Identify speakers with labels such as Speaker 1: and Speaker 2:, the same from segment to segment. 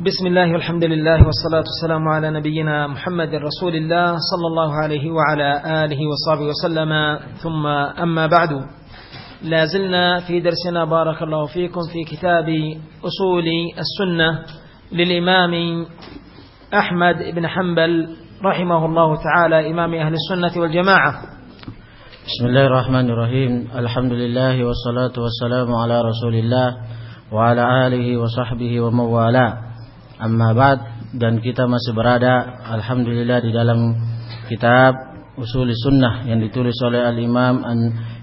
Speaker 1: بسم الله والحمد لله والصلاة والسلام على نبينا محمد رسول الله صلى الله عليه وعلى آله وصحبه وسلم ثم أما بعد لا زلنا في درسنا بارك الله فيكم في كتاب أصول السنة للإمام أحمد بن حنبل رحمه الله تعالى إمام أهل السنة والجماعة
Speaker 2: بسم الله الرحمن الرحيم الحمد لله والصلاة والسلام على رسول الله وعلى آله وصحبه ومن والاه Amma ba'd dan kita masih berada alhamdulillah di dalam kitab Usul Sunnah yang ditulis oleh Al-Imam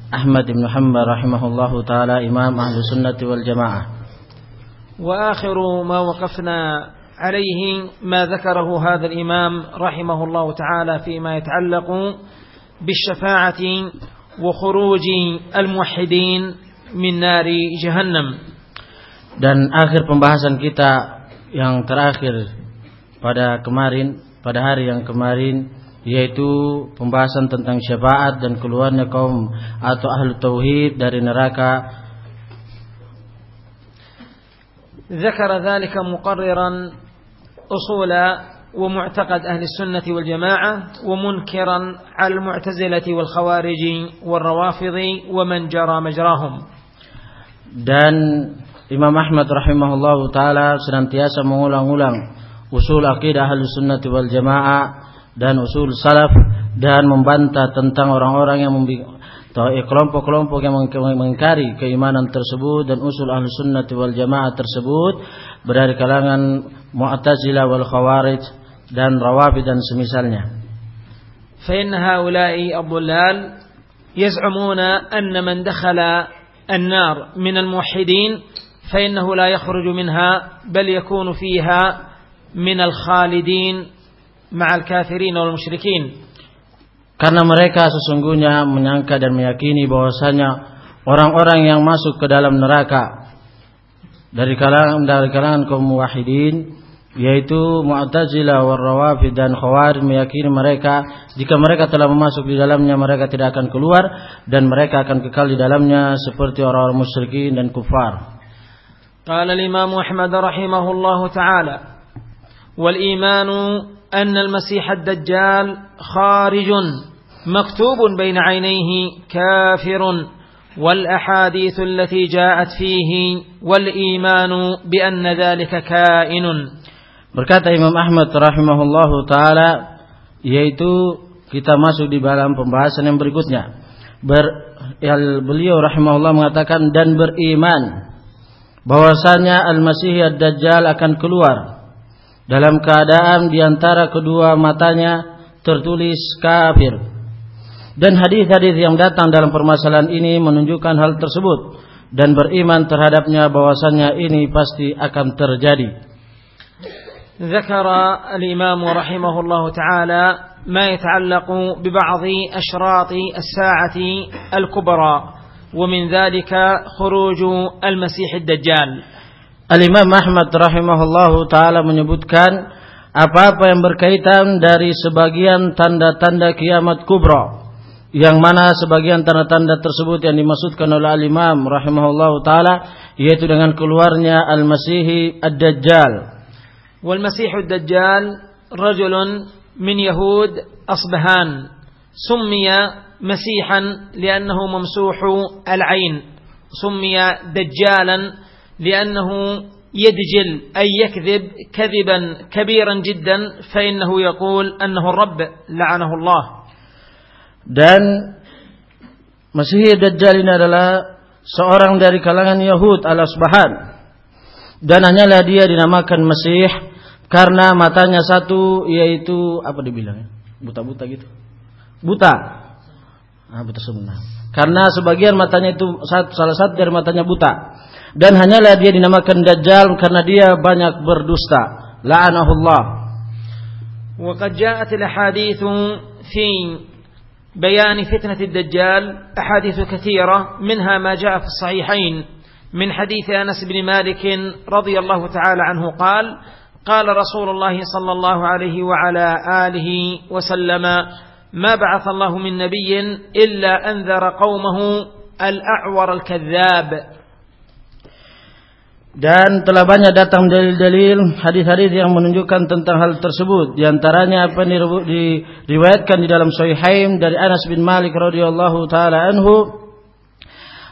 Speaker 2: Ahmad bin Hanbal rahimahullahu taala Imam Ahlu Sunnah wal Jamaah.
Speaker 1: Wa akhiru ma waqafna عليه ما ذكره هذا الإمام رحمه الله تعالى فيما يتعلق بالشفاعة وخروج الموحدين من نار جهنم
Speaker 2: dan akhir pembahasan kita yang terakhir pada kemarin pada hari yang kemarin yaitu pembahasan tentang syafaat dan keluarnya kaum atau ahlu tauhid dari neraka
Speaker 1: ذكر ذلك مقررا أصول ومعتقد أهل السنة والجماعة ومنكرا على المعتزلة والخوارج والروافض ومن جرى مجراهم
Speaker 2: dan Imam Ahmad rahimahullah taala senantiasa mengulang-ulang usul akidah Ahlussunnah wal Jamaah dan usul salaf dan membantah tentang orang-orang yang kelompok-kelompok yang mengingkari keimanan tersebut dan usul Ahlussunnah wal Jamaah tersebut dari kalangan Mu'tazilah wal Khawarij dan Rawafid dan semisalnya.
Speaker 1: فإن هؤلاء الضلال يزعمون أن من دخل النار من الموحدين فإنه لا يخرج منها بل يكون فيها من الخالدين مع الكافرين والمشركين
Speaker 2: karena mereka sesungguhnya menyangka dan meyakini bahwasanya orang-orang yang masuk ke dalam neraka dari kalangan dari kalangan kaum muwahhidin yaitu Mu'tazilah Rawafid dan Khawarij meyakini mereka jika mereka telah masuk di dalamnya mereka tidak akan keluar dan mereka akan kekal di dalamnya seperti orang-orang musyrikin dan kufar.
Speaker 1: قال الإمام أحمد رحمه الله تعالى والإيمان أن المسيح الدجال خارج مكتوب بين عينيه كافر والأحاديث التي جاءت فيه والإيمان بأن ذلك كائن
Speaker 2: Berkata Imam Ahmad rahimahullahu taala yaitu kita masuk di dalam pembahasan yang berikutnya. Ber, beliau rahimahullah mengatakan dan beriman bahwasanya Al-Masih Ad-Dajjal akan keluar dalam keadaan di antara kedua matanya tertulis kafir. Dan hadis-hadis yang datang dalam permasalahan ini menunjukkan hal tersebut dan beriman terhadapnya bahwasanya ini pasti akan terjadi.
Speaker 1: ذكر الإمام رحمه الله تعالى ما يتعلق ببعض أشراط الساعة الكبرى ومن ذلك خروج المسيح الدجال
Speaker 2: Al-Imam Ahmad rahimahullahu taala menyebutkan apa-apa yang berkaitan dari sebagian tanda-tanda kiamat kubra yang mana sebagian tanda-tanda tersebut yang dimaksudkan oleh Al-Imam rahimahullahu taala yaitu dengan keluarnya Al-Masih Ad-Dajjal.
Speaker 1: Wal Masih Ad-Dajjal rajulun min Yahud Asbahan summiya مسيحا لأنه ممسوح العين سمي دجالا لأنه يدجل أي يكذب كذبا كبيرا جدا فإنه يقول أنه الرب لعنه الله
Speaker 2: dan Masih Dajjal ini adalah seorang dari kalangan Yahud al-Asbahan dan hanyalah dia dinamakan Masih karena matanya satu yaitu apa dibilangnya buta-buta gitu Buta Nah, buta sunnah. Karena sebagian matanya itu salah satu dari matanya buta. Dan hanyalah dia dinamakan Dajjal karena dia banyak berdusta. La'anahullah.
Speaker 1: وقد جاءت الأحاديث في بيان فتنة الدجال أحاديث كثيرة منها ما جاء في الصحيحين من حديث أنس بن مالك رضي الله تعالى عنه قال قال رسول الله صلى الله عليه وعلى آله وسلم ma ba'athallahu min nabiyyin illa anzara qaumahu al-a'war al-kadzdzab.
Speaker 2: Dan telah banyak datang dalil-dalil hadis-hadis yang menunjukkan tentang hal tersebut. Di antaranya apa yang diriwayatkan di dalam Sahihain dari Anas bin Malik radhiyallahu taala anhu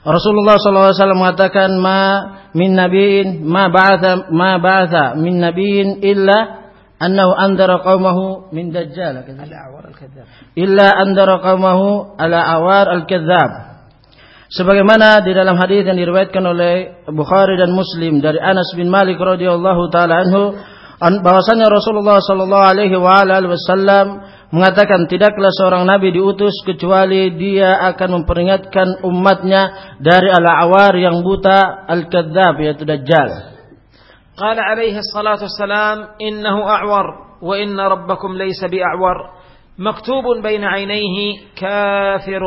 Speaker 2: Rasulullah SAW mengatakan ma min nabiin ma ba'atha ma ba'atha min nabiin illa annahu andara qaumahu min dajjal illa andara qaumahu ala awar al-kadzdzab sebagaimana di dalam hadis yang diriwayatkan oleh Bukhari dan Muslim dari Anas bin Malik radhiyallahu taala anhu bahwasanya Rasulullah sallallahu alaihi wasallam mengatakan tidaklah seorang nabi diutus kecuali dia akan memperingatkan umatnya dari al-awar yang buta al-kadzdzab yaitu dajjal.
Speaker 1: قال عليه الصلاة والسلام إنه أعور وإن ربكم ليس بأعور مكتوب بين عينيه كافر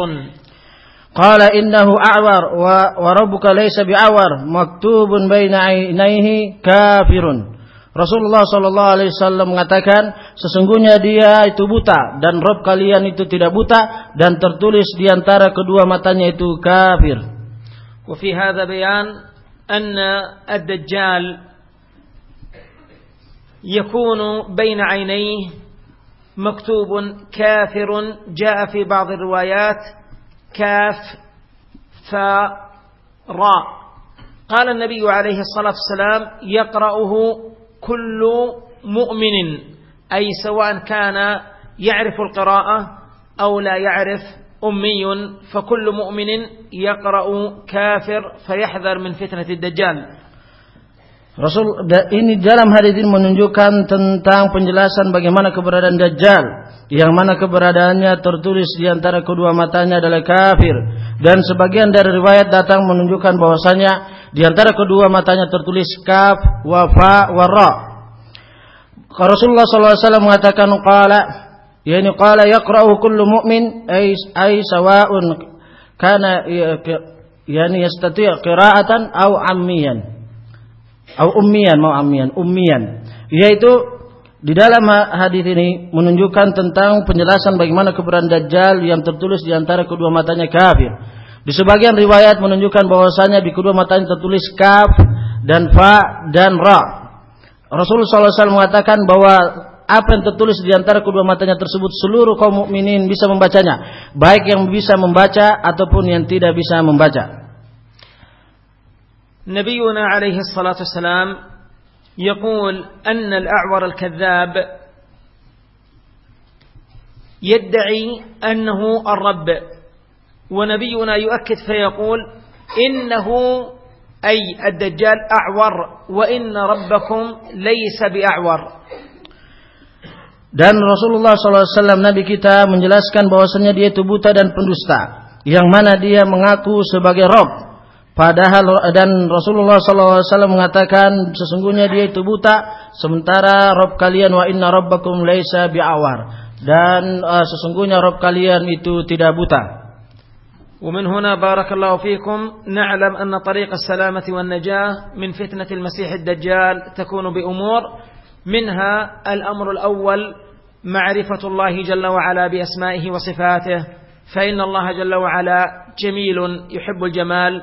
Speaker 2: Qala innahu a'war wa, wa rabbuka laysa bi'awar maktubun baina ainaihi kafirun. Rasulullah sallallahu alaihi wasallam mengatakan sesungguhnya dia itu buta dan Rob kalian itu tidak buta dan tertulis di antara kedua matanya itu kafir.
Speaker 1: Wa fi hadha bayan anna ad-dajjal يكون بين عينيه مكتوب كافر جاء في بعض الروايات كاف فاء راء قال النبي عليه الصلاة والسلام يقرأه كل مؤمن أي سواء كان يعرف القراءة أو لا يعرف أمي فكل مؤمن يقرأ كافر فيحذر من فتنة الدجال.
Speaker 2: Rasul ini dalam hadis ini menunjukkan tentang penjelasan bagaimana keberadaan Dajjal yang mana keberadaannya tertulis di antara kedua matanya adalah kafir dan sebagian dari riwayat datang menunjukkan bahwasanya di antara kedua matanya tertulis kaf wa fa wa ra. Rasulullah SAW mengatakan qala yani qala yaqra'u kullu mu'min ay ay sawa'un kana yani yastati' qira'atan aw ammiyan Au ummian mau ammian, ummian. Yaitu di dalam hadis ini menunjukkan tentang penjelasan bagaimana keberadaan Dajjal yang tertulis di antara kedua matanya kafir. Di sebagian riwayat menunjukkan bahwasanya di kedua matanya tertulis kaf dan fa dan ra. Rasulullah SAW mengatakan bahwa apa yang tertulis di antara kedua matanya tersebut seluruh kaum mukminin bisa membacanya, baik yang bisa membaca ataupun yang tidak bisa membaca.
Speaker 1: نبينا عليه الصلاة والسلام يقول أن الأعور الكذاب يدعي أنه الرب ونبينا يؤكد فيقول إنه أي الدجال أعور وإن ربكم ليس بأعور
Speaker 2: Dan Rasulullah SAW Nabi kita menjelaskan bahwasanya dia itu buta dan pendusta. Yang mana dia mengaku sebagai Rob. Padahal dan Rasulullah SAW mengatakan sesungguhnya dia itu buta sementara Rob kalian wa inna rabbakum laisa bi'awar. Dan uh, sesungguhnya Rob kalian itu tidak buta.
Speaker 1: ومن هنا بارك الله فيكم نعلم أن طريق السلامة والنجاة من فتنة المسيح الدجال تكون بأمور منها الأمر الأول معرفة الله جل وعلا بأسمائه وصفاته فإن الله جل وعلا جميل يحب الجمال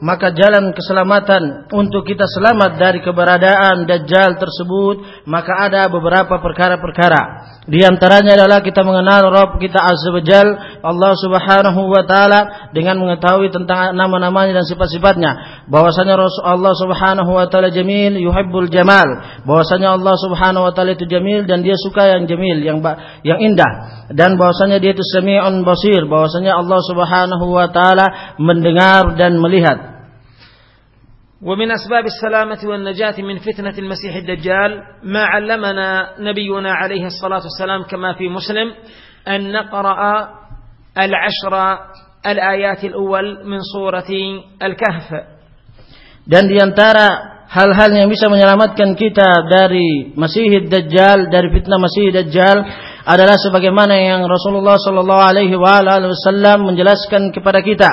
Speaker 2: maka jalan keselamatan untuk kita selamat dari keberadaan dajjal tersebut maka ada beberapa perkara-perkara. Di antaranya adalah kita mengenal Rabb kita azza Allah Subhanahu wa taala dengan mengetahui tentang nama-namanya dan sifat-sifatnya. Bahwasanya Allah Subhanahu wa taala jamil yuhibbul jamal. Bahwasanya Allah Subhanahu wa taala itu jamil dan dia suka yang jamil yang yang indah. Dan bahwasanya dia itu sami'un basir. Bahwasanya Allah Subhanahu wa taala mendengar dan melihat.
Speaker 1: ومن أسباب السلامة والنجاة من فتنة المسيح الدجال ما علمنا نبينا عليه الصلاة والسلام كما في مسلم أن نقرأ العشر الآيات الأول من سورة الكهف
Speaker 2: dan diantara hal-hal yang bisa menyelamatkan kita dari Masih Dajjal dari fitnah Masih Dajjal adalah sebagaimana yang Rasulullah sallallahu alaihi wasallam menjelaskan kepada kita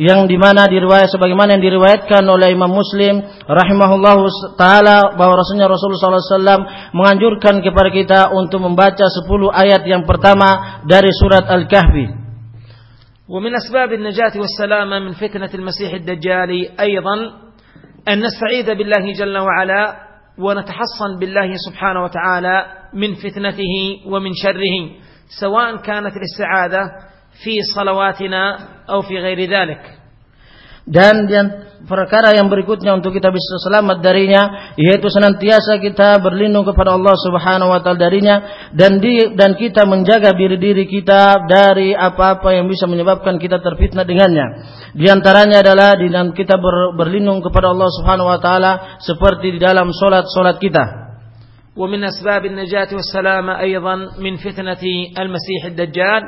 Speaker 2: yang dimana diriwayat sebagaimana yang diriwayatkan oleh Imam Muslim rahimahullahu taala bahwa Rasulullah Rasulullah wasallam menganjurkan kepada kita untuk membaca 10 ayat yang pertama dari surat Al-Kahfi.
Speaker 1: ومن أسباب النجاة والسلامة من فتنة المسيح الدجال أيضا أن نستعيذ بالله جل وعلا ونتحصن بالله سبحانه وتعالى من فتنته ومن شره سواء كانت الاستعاذة في صلواتنا أو في غير ذلك
Speaker 2: Dan perkara yang berikutnya untuk kita bisa selamat darinya yaitu senantiasa kita berlindung kepada Allah Subhanahu wa taala darinya dan di, dan kita menjaga diri-diri kita dari apa-apa yang bisa menyebabkan kita terfitnah dengannya. Di antaranya adalah dengan kita ber, berlindung kepada Allah Subhanahu wa taala seperti di dalam salat-salat kita.
Speaker 1: ومن أسباب النجاة والسلامة أيضا من فتنة المسيح الدجال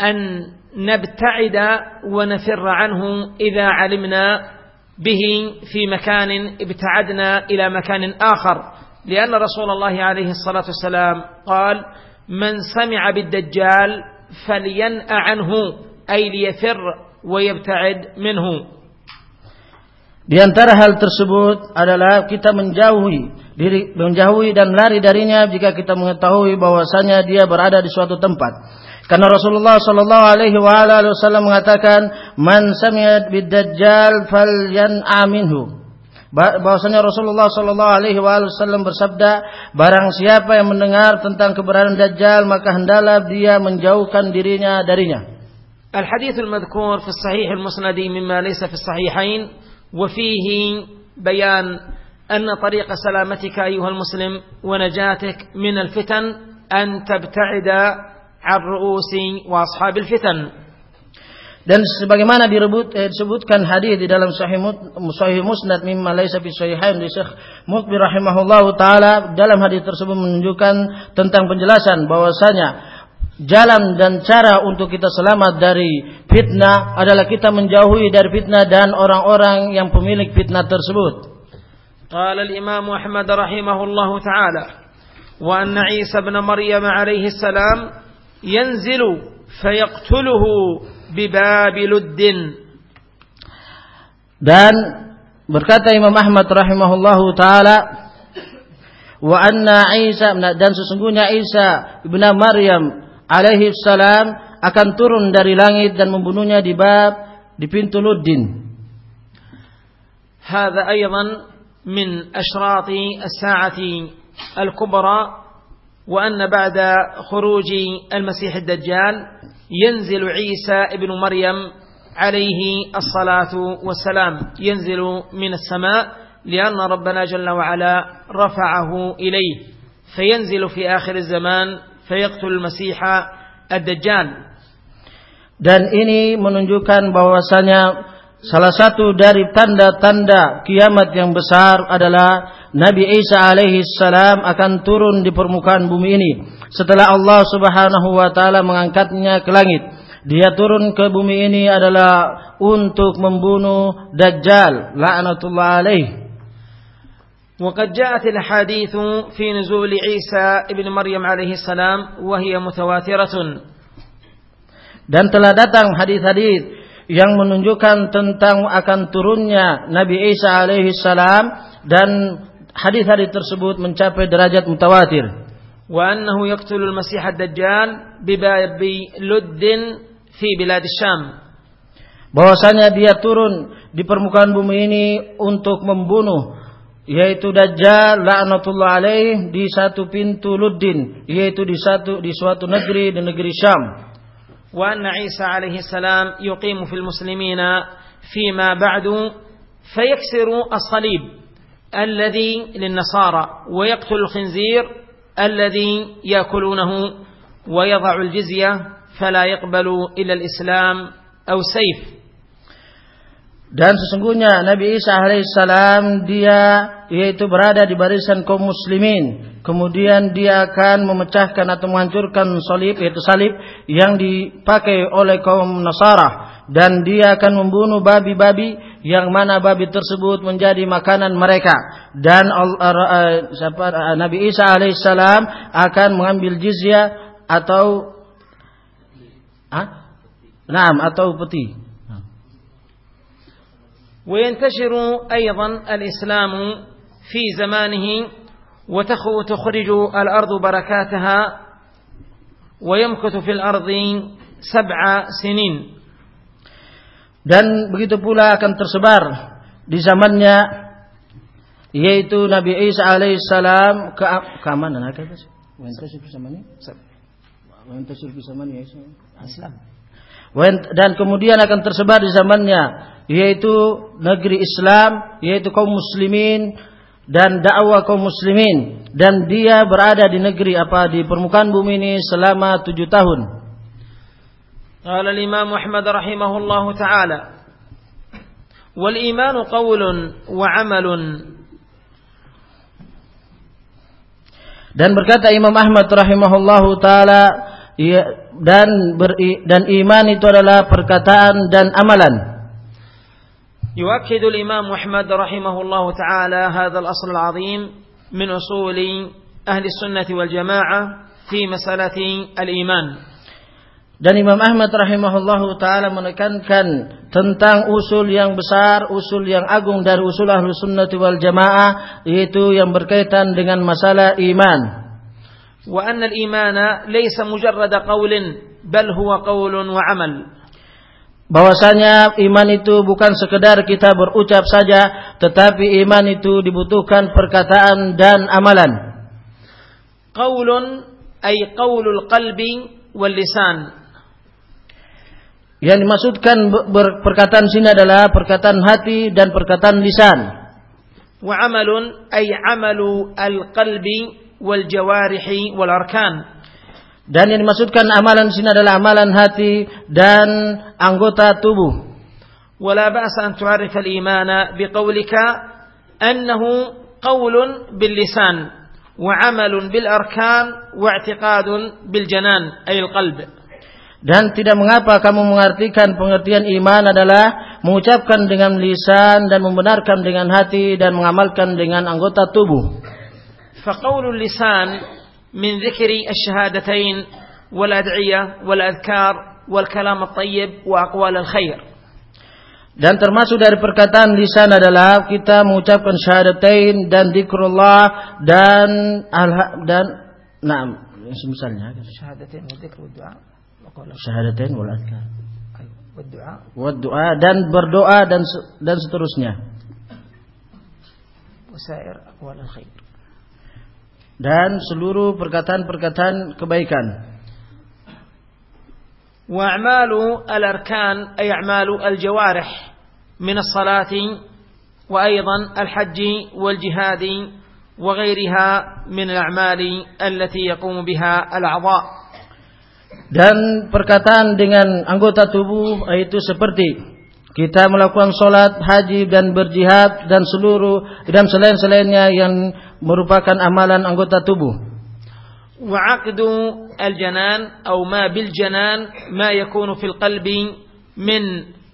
Speaker 1: أن نبتعد ونفر عنه إذا علمنا به في مكان ابتعدنا إلى مكان آخر لأن رسول الله عليه الصلاة والسلام قال من سمع بالدجال فلينأ عنه أي ليفر ويبتعد منه
Speaker 2: Di antara hal tersebut adalah kita menjauhi diri menjauhi dan lari darinya jika kita mengetahui bahwasanya dia berada di suatu tempat. Karena Rasulullah sallallahu alaihi wasallam mengatakan, "Man sami'a bid-dajjal falyan'a minhu." Bahwasanya Rasulullah sallallahu alaihi wasallam bersabda, barang siapa yang mendengar tentang keberadaan Dajjal maka hendaklah dia menjauhkan dirinya darinya.
Speaker 1: الحديث المذكور في الصحيح المسند مما ليس في الصحيحين وفيه بيان أن طريق سلامتك أيها المسلم ونجاتك من الفتن أن تبتعد ar-ru'usi wa ashabil fitan.
Speaker 2: Dan sebagaimana direbut, eh, disebutkan hadis di dalam Sahih, sahih Musnad mimma laisa fi sahihain di Syekh Mukbir rahimahullahu taala dalam hadis tersebut menunjukkan tentang penjelasan bahwasanya jalan dan cara untuk kita selamat dari fitnah adalah kita menjauhi dari fitnah dan orang-orang yang pemilik fitnah tersebut.
Speaker 1: Qala al-Imam Ahmad rahimahullahu taala wa anna Isa bin Maryam alaihi salam ينزل فيقتله بباب لد
Speaker 2: dan berkata Imam Ahmad rahimahullahu taala wa anna Isa dan sesungguhnya Isa ibnu Maryam alaihi salam akan turun dari langit dan membunuhnya di bab di pintu Luddin.
Speaker 1: Hada aidan min asyrati as-sa'ati al-kubra وأن بعد خروج المسيح الدجال ينزل عيسى ابن مريم عليه الصلاة والسلام ينزل من السماء لأن ربنا جل وعلا رفعه إليه فينزل في آخر الزمان فيقتل المسيح الدجال.
Speaker 2: Dan ini menunjukkan bahwasanya salah satu dari tanda-tanda kiamat yang besar adalah Nabi Isa alaihi salam akan turun di permukaan bumi ini setelah Allah Subhanahu wa taala mengangkatnya ke langit. Dia turun ke bumi ini adalah untuk membunuh Dajjal laknatullah alaih.
Speaker 1: وقد جاءت الأحاديث في نزول عيسى ابن مريم عليه السلام وهي متواترة
Speaker 2: dan telah datang hadis-hadis yang menunjukkan tentang akan turunnya Nabi Isa alaihi salam dan hadis-hadis tersebut mencapai derajat mutawatir.
Speaker 1: Wa annahu yaqtulul masih ad-dajjal bi luddin fi bilad syam.
Speaker 2: Bahwasanya dia turun di permukaan bumi ini untuk membunuh yaitu Dajjal la'natullah alaih di satu pintu Luddin yaitu di satu di suatu negeri di negeri Syam.
Speaker 1: Wa anna Isa alaihi salam yuqimu fil muslimina fi ma ba'du fayaksiru as-salib. الذي للنصارى ويقتل الخنزير الذي ياكلونه ويضع الجزيه فلا يقبل الا الاسلام او سيف
Speaker 2: Dan sesungguhnya Nabi Isa alaihissalam dia yaitu berada di barisan kaum muslimin. Kemudian dia akan memecahkan atau menghancurkan salib yaitu salib yang dipakai oleh kaum Nasara dan dia akan membunuh babi-babi yang mana babi tersebut menjadi makanan mereka dan uh, uh, Nabi Isa alaihissalam akan mengambil jizyah atau ah? Naam atau peti.
Speaker 1: وينتشر أيضا الإسلام في زمانه وتخرج الأرض بركاتها ويمكث في الأرض سبع سنين
Speaker 2: dan begitu pula akan tersebar di zamannya yaitu Nabi Isa alaihissalam ke ke mana nak kata sih? Islam. Dan kemudian akan tersebar di zamannya yaitu negeri Islam, yaitu kaum muslimin dan dakwah kaum muslimin dan dia berada di negeri apa di permukaan bumi ini selama tujuh tahun.
Speaker 1: قال الإمام أحمد رحمه الله تعالى والإيمان قول وعمل
Speaker 2: Dan berkata Imam Ahmad rahimahullahu taala dan ber, dan iman itu adalah perkataan dan amalan.
Speaker 1: يؤكد الإمام أحمد رحمه الله تعالى هذا الأصل العظيم من أصول أهل السنة والجماعة في مسألة الإيمان.
Speaker 2: Dan Imam Ahmad rahimahullahu taala menekankan tentang usul yang besar, usul yang agung dari usul ahlu sunnati wal jamaah yaitu yang berkaitan dengan masalah iman.
Speaker 1: Wa anna al-imana laysa mujarrad qaulin bal huwa qaulun wa amal.
Speaker 2: Bahwasanya iman itu bukan sekedar kita berucap saja, tetapi iman itu dibutuhkan perkataan dan amalan.
Speaker 1: Qaulun ay qaulul qalbi wal lisan
Speaker 2: yang dimaksudkan perkataan sini adalah perkataan hati dan perkataan lisan.
Speaker 1: Wa amalun ay amalu al-qalbi wal jawarihi wal arkan.
Speaker 2: Dan yang dimaksudkan amalan sini adalah amalan hati dan anggota tubuh.
Speaker 1: ولا بأس أن تعرف الإيمان بقولك أنه قول باللسان وعمل بالأركان واعتقاد بالجنان أي القلب
Speaker 2: dan tidak mengapa kamu mengartikan pengertian iman adalah mengucapkan dengan lisan dan membenarkan dengan hati dan mengamalkan dengan anggota tubuh.
Speaker 1: فقول اللسان من ذكر الشهادتين والأدعية والأذكار والكلام الطيب وأقوال الخير.
Speaker 2: Dan termasuk dari perkataan lisan adalah kita mengucapkan syahadatain dan zikrullah dan dan nah misalnya
Speaker 1: syahadatain wa dzikr wa
Speaker 2: syahadatain wal adkar wa doa dan berdoa dan dan seterusnya dan seluruh perkataan-perkataan kebaikan
Speaker 1: وأعمال الأركان أي أعمال الجوارح من الصلاة وأيضا الحج والجهاد وغيرها من الأعمال التي يقوم بها الأعضاء
Speaker 2: dan perkataan dengan anggota tubuh yaitu seperti kita melakukan sholat, haji dan berjihad dan seluruh dan selain-selainnya yang merupakan amalan anggota tubuh.
Speaker 1: وعقد الجنان أو ما بالجنان ما يكون في القلب من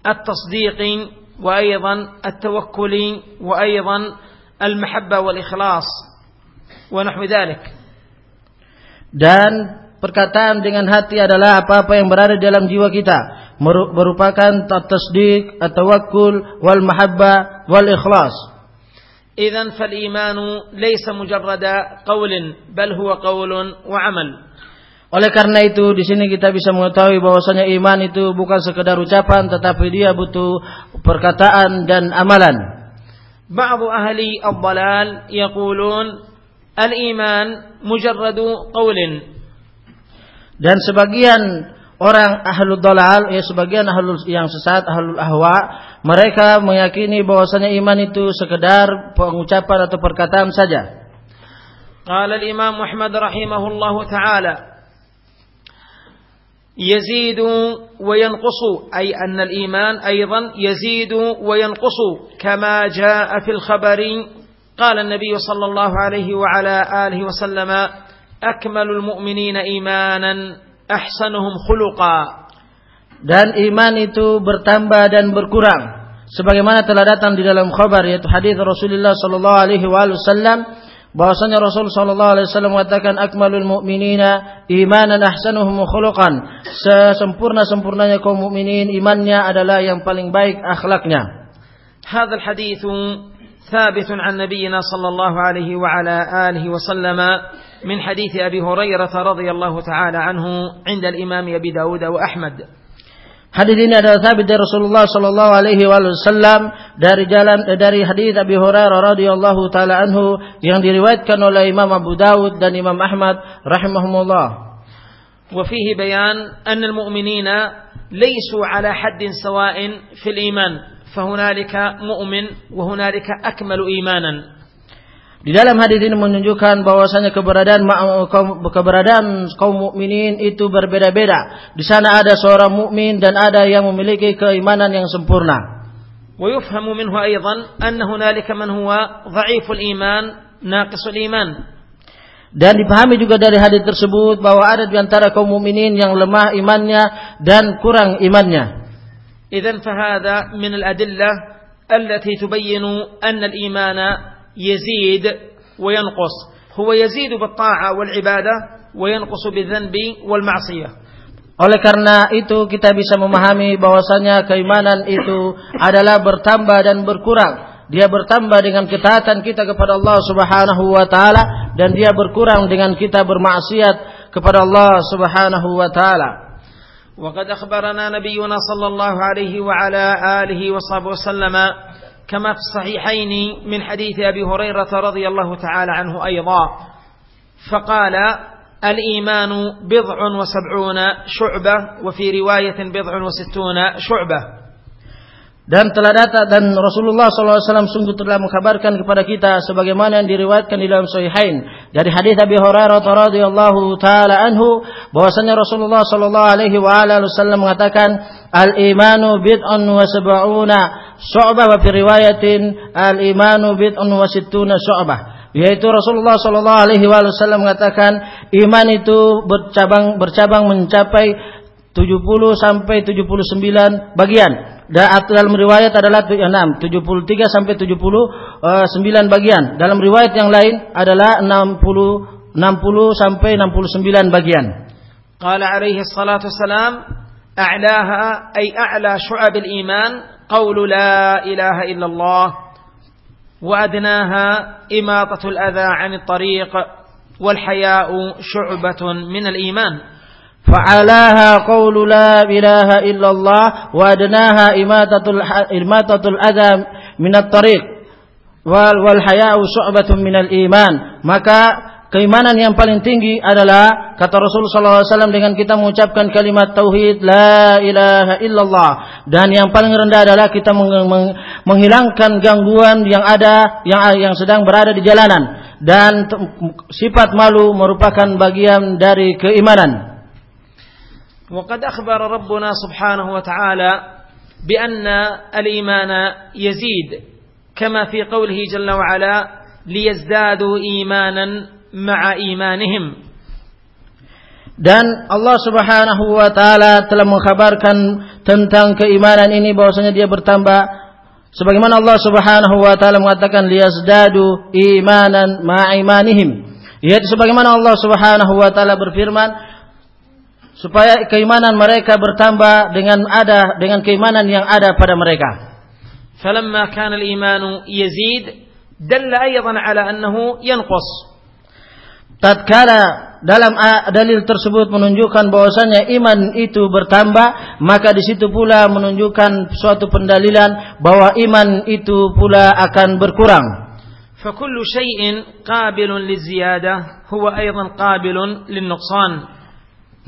Speaker 1: التصديق وأيضا التوكل وأيضا المحبة والإخلاص ونحو ذلك.
Speaker 2: Dan perkataan dengan hati adalah apa-apa yang berada dalam jiwa kita. Merupakan tasdik atau wakul wal mahabba wal ikhlas.
Speaker 1: Idhan fal imanu laysa mujarrada qawlin bal huwa qawlun wa amal.
Speaker 2: Oleh karena itu di sini kita bisa mengetahui bahwasanya iman itu bukan sekedar ucapan tetapi dia butuh perkataan dan amalan.
Speaker 1: Ba'du ahli ad-dhalal yaqulun al-iman mujarradu qawlin.
Speaker 2: dan sebagian orang ahlul dalal, ya sebagian ahlul yang sesat, ahlul ahwa, mereka meyakini bahwasanya iman itu sekedar pengucapan atau perkataan saja.
Speaker 1: قال الإمام أحمد رحمه الله تعالى يزيد وينقص أي أن الإيمان أيضا يزيد وينقص كما جاء في الخبر قال النبي صلى الله عليه وعلى آله وسلم akmalul mu'minina imanan ahsanuhum khuluqa.
Speaker 2: Dan iman itu bertambah dan berkurang. Sebagaimana telah datang di dalam khabar yaitu hadis Rasulullah sallallahu alaihi wasallam bahwasanya Rasul sallallahu alaihi wasallam mengatakan akmalul mu'minina imanan ahsanuhum khuluqan. Sesempurna-sempurnanya kaum mukminin imannya adalah yang paling baik akhlaknya.
Speaker 1: هذا الحديث ثابت عن نبينا صلى الله عليه وعلى آله وسلم من حديث أبي هريرة رضي الله تعالى عنه عند الإمام أبي داود وأحمد
Speaker 2: Hadis ini adalah sabit dari Rasulullah sallallahu alaihi wasallam dari jalan dari hadis Abi Hurairah radhiyallahu taala anhu yang diriwayatkan oleh Imam Abu Dawud dan Imam Ahmad rahimahumullah.
Speaker 1: وفيه بيان أن المؤمنين ليسوا على حد سواء في الإيمان فهنالك مؤمن وهنالك أكمل إيمانا
Speaker 2: Di dalam hadis ini menunjukkan bahwasanya keberadaan kaum keberadaan kaum mukminin itu berbeda-beda. Di sana ada seorang mukmin dan ada yang memiliki keimanan yang sempurna.
Speaker 1: ويفهم منه أيضا أن هنالك من هو ضعيف الإيمان ناقص الإيمان
Speaker 2: Dan dipahami juga dari hadis tersebut bahwa ada di antara kaum mukminin yang lemah imannya dan kurang imannya.
Speaker 1: إذا فهذا من الأدلة التي تبين أن الإيمان يزيد وينقص هو يزيد بالطاعة والعبادة وينقص بالذنب والمعصية
Speaker 2: Oleh karena itu kita bisa memahami bahwasanya keimanan itu adalah bertambah dan berkurang. Dia bertambah dengan ketaatan kita kepada Allah Subhanahu wa taala dan dia berkurang dengan kita bermaksiat kepada Allah Subhanahu wa taala.
Speaker 1: وقد أخبرنا نبينا صلى الله عليه وعلى آله وصحبه وسلم كما في الصحيحين من حديث أبي هريرة رضي الله تعالى عنه أيضا فقال الإيمان بضع وسبعون شعبة وفي رواية بضع وستون شعبة.
Speaker 2: Dan telah datang dan Rasulullah SAW sungguh telah mengkabarkan kepada kita sebagaimana yang diriwayatkan di dalam Sahihain dari hadis Abi Hurairah radhiyallahu taala anhu bahwasanya Rasulullah sallallahu alaihi wasallam mengatakan al imanu bid'un wa sab'una syu'bah wa riwayatin al imanu bid'un wa sittuna syu'bah. Yaitu Rasulullah sallallahu alaihi wasallam mengatakan iman itu bercabang bercabang mencapai 70 sampai 79 bagian dan dalam riwayat adalah 6, 73 sampai 79 bagian. Dalam riwayat yang lain adalah 60 60 sampai 69 bagian.
Speaker 1: قال عليه الصلاة والسلام أعلاها أي أعلى شعب الإيمان قول لا إله إلا الله وأدناها إماطة الأذى عن الطريق والحياء شعبة من الإيمان
Speaker 2: فعلاها قول لا إله إلا الله وأدناها إماتة, imatatul adha minat tariq. Wal wal haya'u syu'batun minal keimanan yang paling tinggi adalah kata Rasul sallallahu alaihi wasallam dengan kita mengucapkan kalimat tauhid la ilaha illallah. Dan yang paling rendah adalah kita menghilangkan gangguan yang ada yang yang sedang berada di jalanan. Dan sifat malu merupakan bagian dari keimanan.
Speaker 1: وقد أخبر ربنا سبحانه وتعالى بأن الإيمان يزيد كما في قوله جل وعلا ليزدادوا إيمانا مع إيمانهم
Speaker 2: Dan Allah Subhanahu wa taala telah mengkabarkan tentang keimanan ini bahwasanya dia bertambah sebagaimana Allah Subhanahu wa taala mengatakan liyazdadu imanan ma'imanihim yaitu sebagaimana Allah Subhanahu wa taala berfirman supaya keimanan mereka bertambah dengan ada dengan keimanan yang ada pada mereka.
Speaker 1: فلما كان الإيمان يزيد دل أيضا على أنه ينقص.
Speaker 2: Tatkala dalam dalil tersebut menunjukkan bahwasanya iman itu bertambah, maka di situ pula menunjukkan suatu pendalilan bahwa iman itu pula akan berkurang.
Speaker 1: فكل شيء قابل للزيادة هو أيضا قابل للنقصان.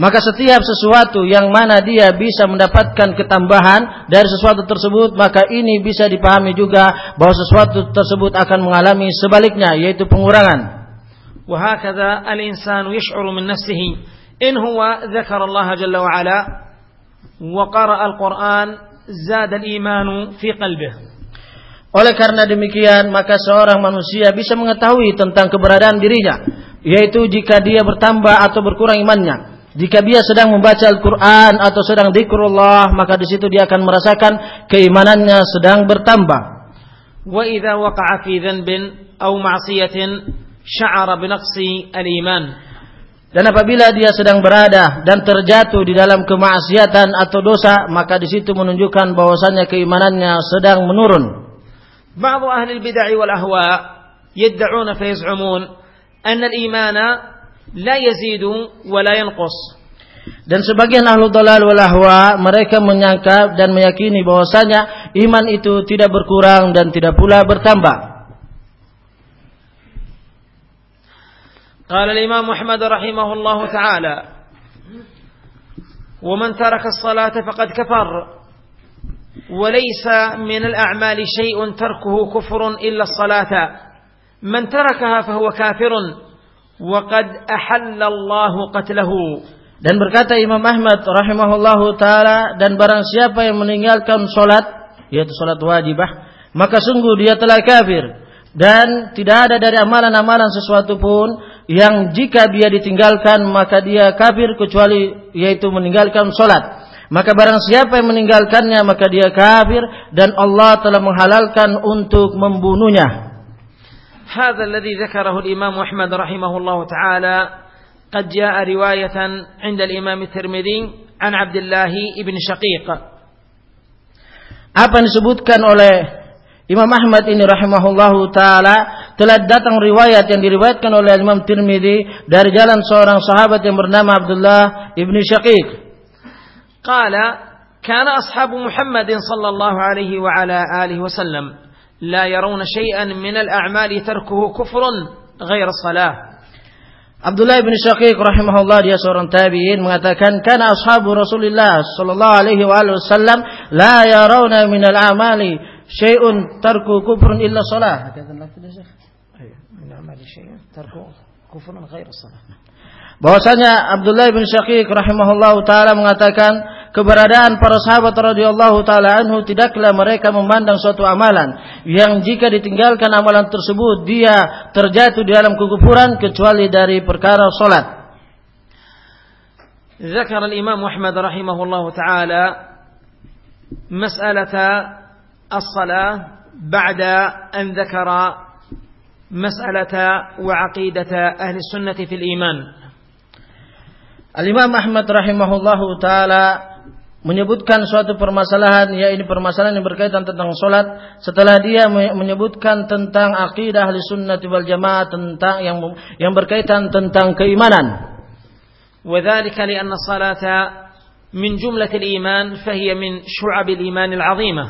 Speaker 2: Maka setiap sesuatu yang mana dia bisa mendapatkan ketambahan dari sesuatu tersebut, maka ini bisa dipahami juga bahwa sesuatu tersebut akan mengalami sebaliknya, yaitu pengurangan.
Speaker 1: وهكذا الإنسان يشعر من نفسه إن هو ذكر الله جل وعلا وقرأ القرآن زاد الإيمان في قلبه
Speaker 2: Oleh karena demikian, maka seorang manusia bisa mengetahui tentang keberadaan dirinya, yaitu jika dia bertambah atau berkurang imannya. Jika dia sedang membaca Al-Quran atau sedang dikurullah, maka di situ dia akan merasakan keimanannya sedang bertambah.
Speaker 1: Wa idha waqa'a fi dhanbin aw ma'siyatin sya'ara binaqsi al-iman.
Speaker 2: Dan apabila dia sedang berada dan terjatuh di dalam kemaksiatan atau dosa, maka di situ menunjukkan bahwasannya keimanannya sedang menurun.
Speaker 1: Ba'dhu ahli wal ahwa yad'un fa yaz'umun anna al-imana الإيمان لا يزيد ولا ينقص
Speaker 2: Dan sebagian ahlu dalal wal ahwa mereka menyangka dan meyakini bahwasanya iman itu tidak berkurang dan tidak pula bertambah.
Speaker 1: قال الإمام أحمد رحمه الله تعالى ومن ترك الصلاة فقد كفر وليس من الأعمال شيء تركه كفر إلا الصلاة من تركها فهو كافر وقد أحل الله قتله
Speaker 2: dan berkata Imam Ahmad rahimahullahu taala dan barang siapa yang meninggalkan salat yaitu salat wajibah maka sungguh dia telah kafir. Dan tidak ada dari amalan-amalan sesuatu pun yang jika dia ditinggalkan maka dia kafir kecuali yaitu meninggalkan salat maka barang siapa yang meninggalkannya maka dia kafir dan Allah telah menghalalkan untuk membunuhnya.
Speaker 1: هذا الذي ذكره الإمام أحمد رحمه الله تعالى قد جاء رواية عند الإمام الترمذي عن عبد الله بن شقيق
Speaker 2: Apa yang disebutkan oleh Imam Ahmad ini rahimahullahu taala telah datang riwayat yang diriwayatkan oleh Imam Tirmidzi dari jalan seorang sahabat yang bernama Abdullah ibni Syaqiq.
Speaker 1: قال كان أصحاب محمد صلى الله عليه وعلى آله وسلم لا يرون شيئا من الأعمال تركه كفر غير الصلاة
Speaker 2: Abdullah bin Syaqiq rahimahullah dia seorang tabi'in mengatakan kana ashabu Rasulullah sallallahu alaihi wasallam la yarawna min al-a'mali syai'un tarku kufrun illa salah. Bahwasanya Abdullah bin Syaqiq rahimahullah taala mengatakan keberadaan para sahabat radhiyallahu taala anhu tidaklah mereka memandang suatu amalan yang jika ditinggalkan amalan tersebut dia terjatuh di dalam kekufuran kecuali dari perkara salat.
Speaker 1: ذكر الإمام أحمد رحمه الله تعالى مسألة الصلاة بعد أن ذكر مسألة وعقيدة أهل السنة في الإيمان
Speaker 2: Al-Imam Ahmad rahimahullahu taala menyebutkan suatu permasalahan yaitu permasalahan yang berkaitan tentang solat setelah dia menyebutkan tentang akidah ahli sunnah wal jamaah tentang yang yang berkaitan tentang keimanan.
Speaker 1: وذلك لأن الصلاة من جملة الإيمان فهي من شعب الإيمان العظيمة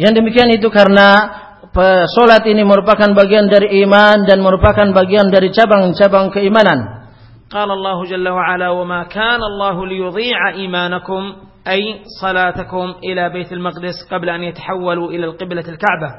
Speaker 2: Yang demikian itu karena solat ini merupakan bagian dari iman dan merupakan bagian dari cabang-cabang keimanan.
Speaker 1: قال الله جل وعلا وما كان الله ليضيع إيمانكم أي صلاتكم إلى بيت المقدس قبل أن يتحولوا إلى القبلة الكعبة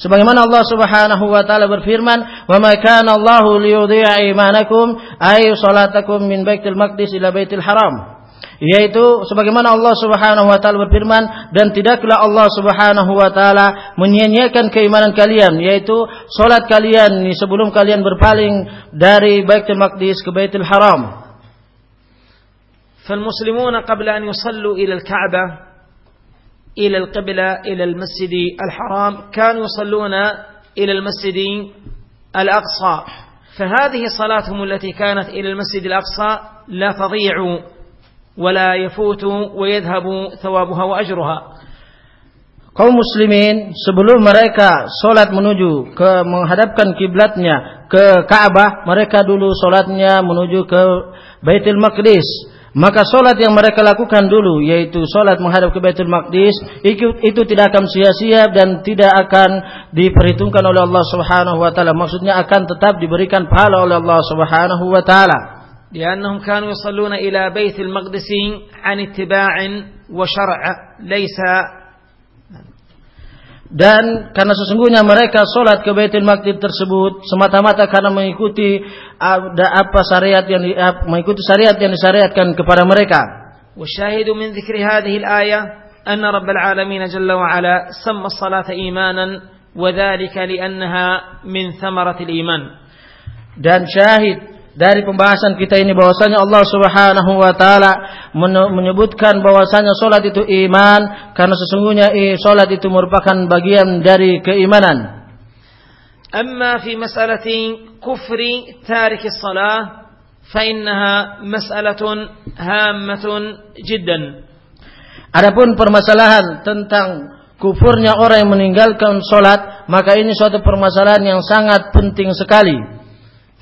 Speaker 2: Sebagaimana Allah Subhanahu wa taala berfirman, "Wa ma kana Allahu liyudhi'a imanakum ay salatakum min Baitul Maqdis ila Baitul Haram." Yaitu sebagaimana Allah Subhanahu wa taala berfirman dan tidaklah Allah Subhanahu wa taala menyia-nyiakan keimanan kalian yaitu salat kalian sebelum kalian berpaling dari Baitul Maqdis ke Baitul Haram.
Speaker 1: فالمسلمون قبل أن يصلوا إلى الكعبة إلى القبلة إلى المسجد الحرام كانوا يصلون إلى المسجد الأقصى فهذه صلاتهم التي كانت إلى المسجد الأقصى لا تضيع ولا يفوت ويذهب ثوابها وأجرها
Speaker 2: kaum muslimin sebelum mereka solat menuju ke menghadapkan kiblatnya ke Ka'bah, mereka dulu solatnya menuju ke Baitul Maqdis. Maka solat yang mereka lakukan dulu yaitu solat menghadap ke Baitul Maqdis itu, itu tidak akan sia-sia dan tidak akan diperhitungkan oleh Allah Subhanahu wa taala. Maksudnya akan tetap diberikan pahala oleh Allah Subhanahu wa taala.
Speaker 1: لأنهم كانوا يصلون إلى بيت المقدس عن اتباع وشرع ليس
Speaker 2: Dan karena sesungguhnya mereka solat ke Baitul Maqdis tersebut semata-mata karena mengikuti ada apa syariat yang mengikuti syariat yang disyariatkan kepada mereka.
Speaker 1: Wasyahidu min dzikri hadhihi al-ayah anna العالمين alamin jalla wa ala samma as-salata imanan wa dzalika min iman.
Speaker 2: Dan syahid dari pembahasan kita ini bahwasanya Allah Subhanahu wa taala menyebutkan bahwasanya salat itu iman karena sesungguhnya salat itu merupakan bagian dari keimanan.
Speaker 1: أما في مسألة كفر تارك الصلاة فإنها مسألة هامة جدا
Speaker 2: Adapun permasalahan tentang kufurnya orang yang meninggalkan solat, maka ini suatu permasalahan yang sangat penting sekali.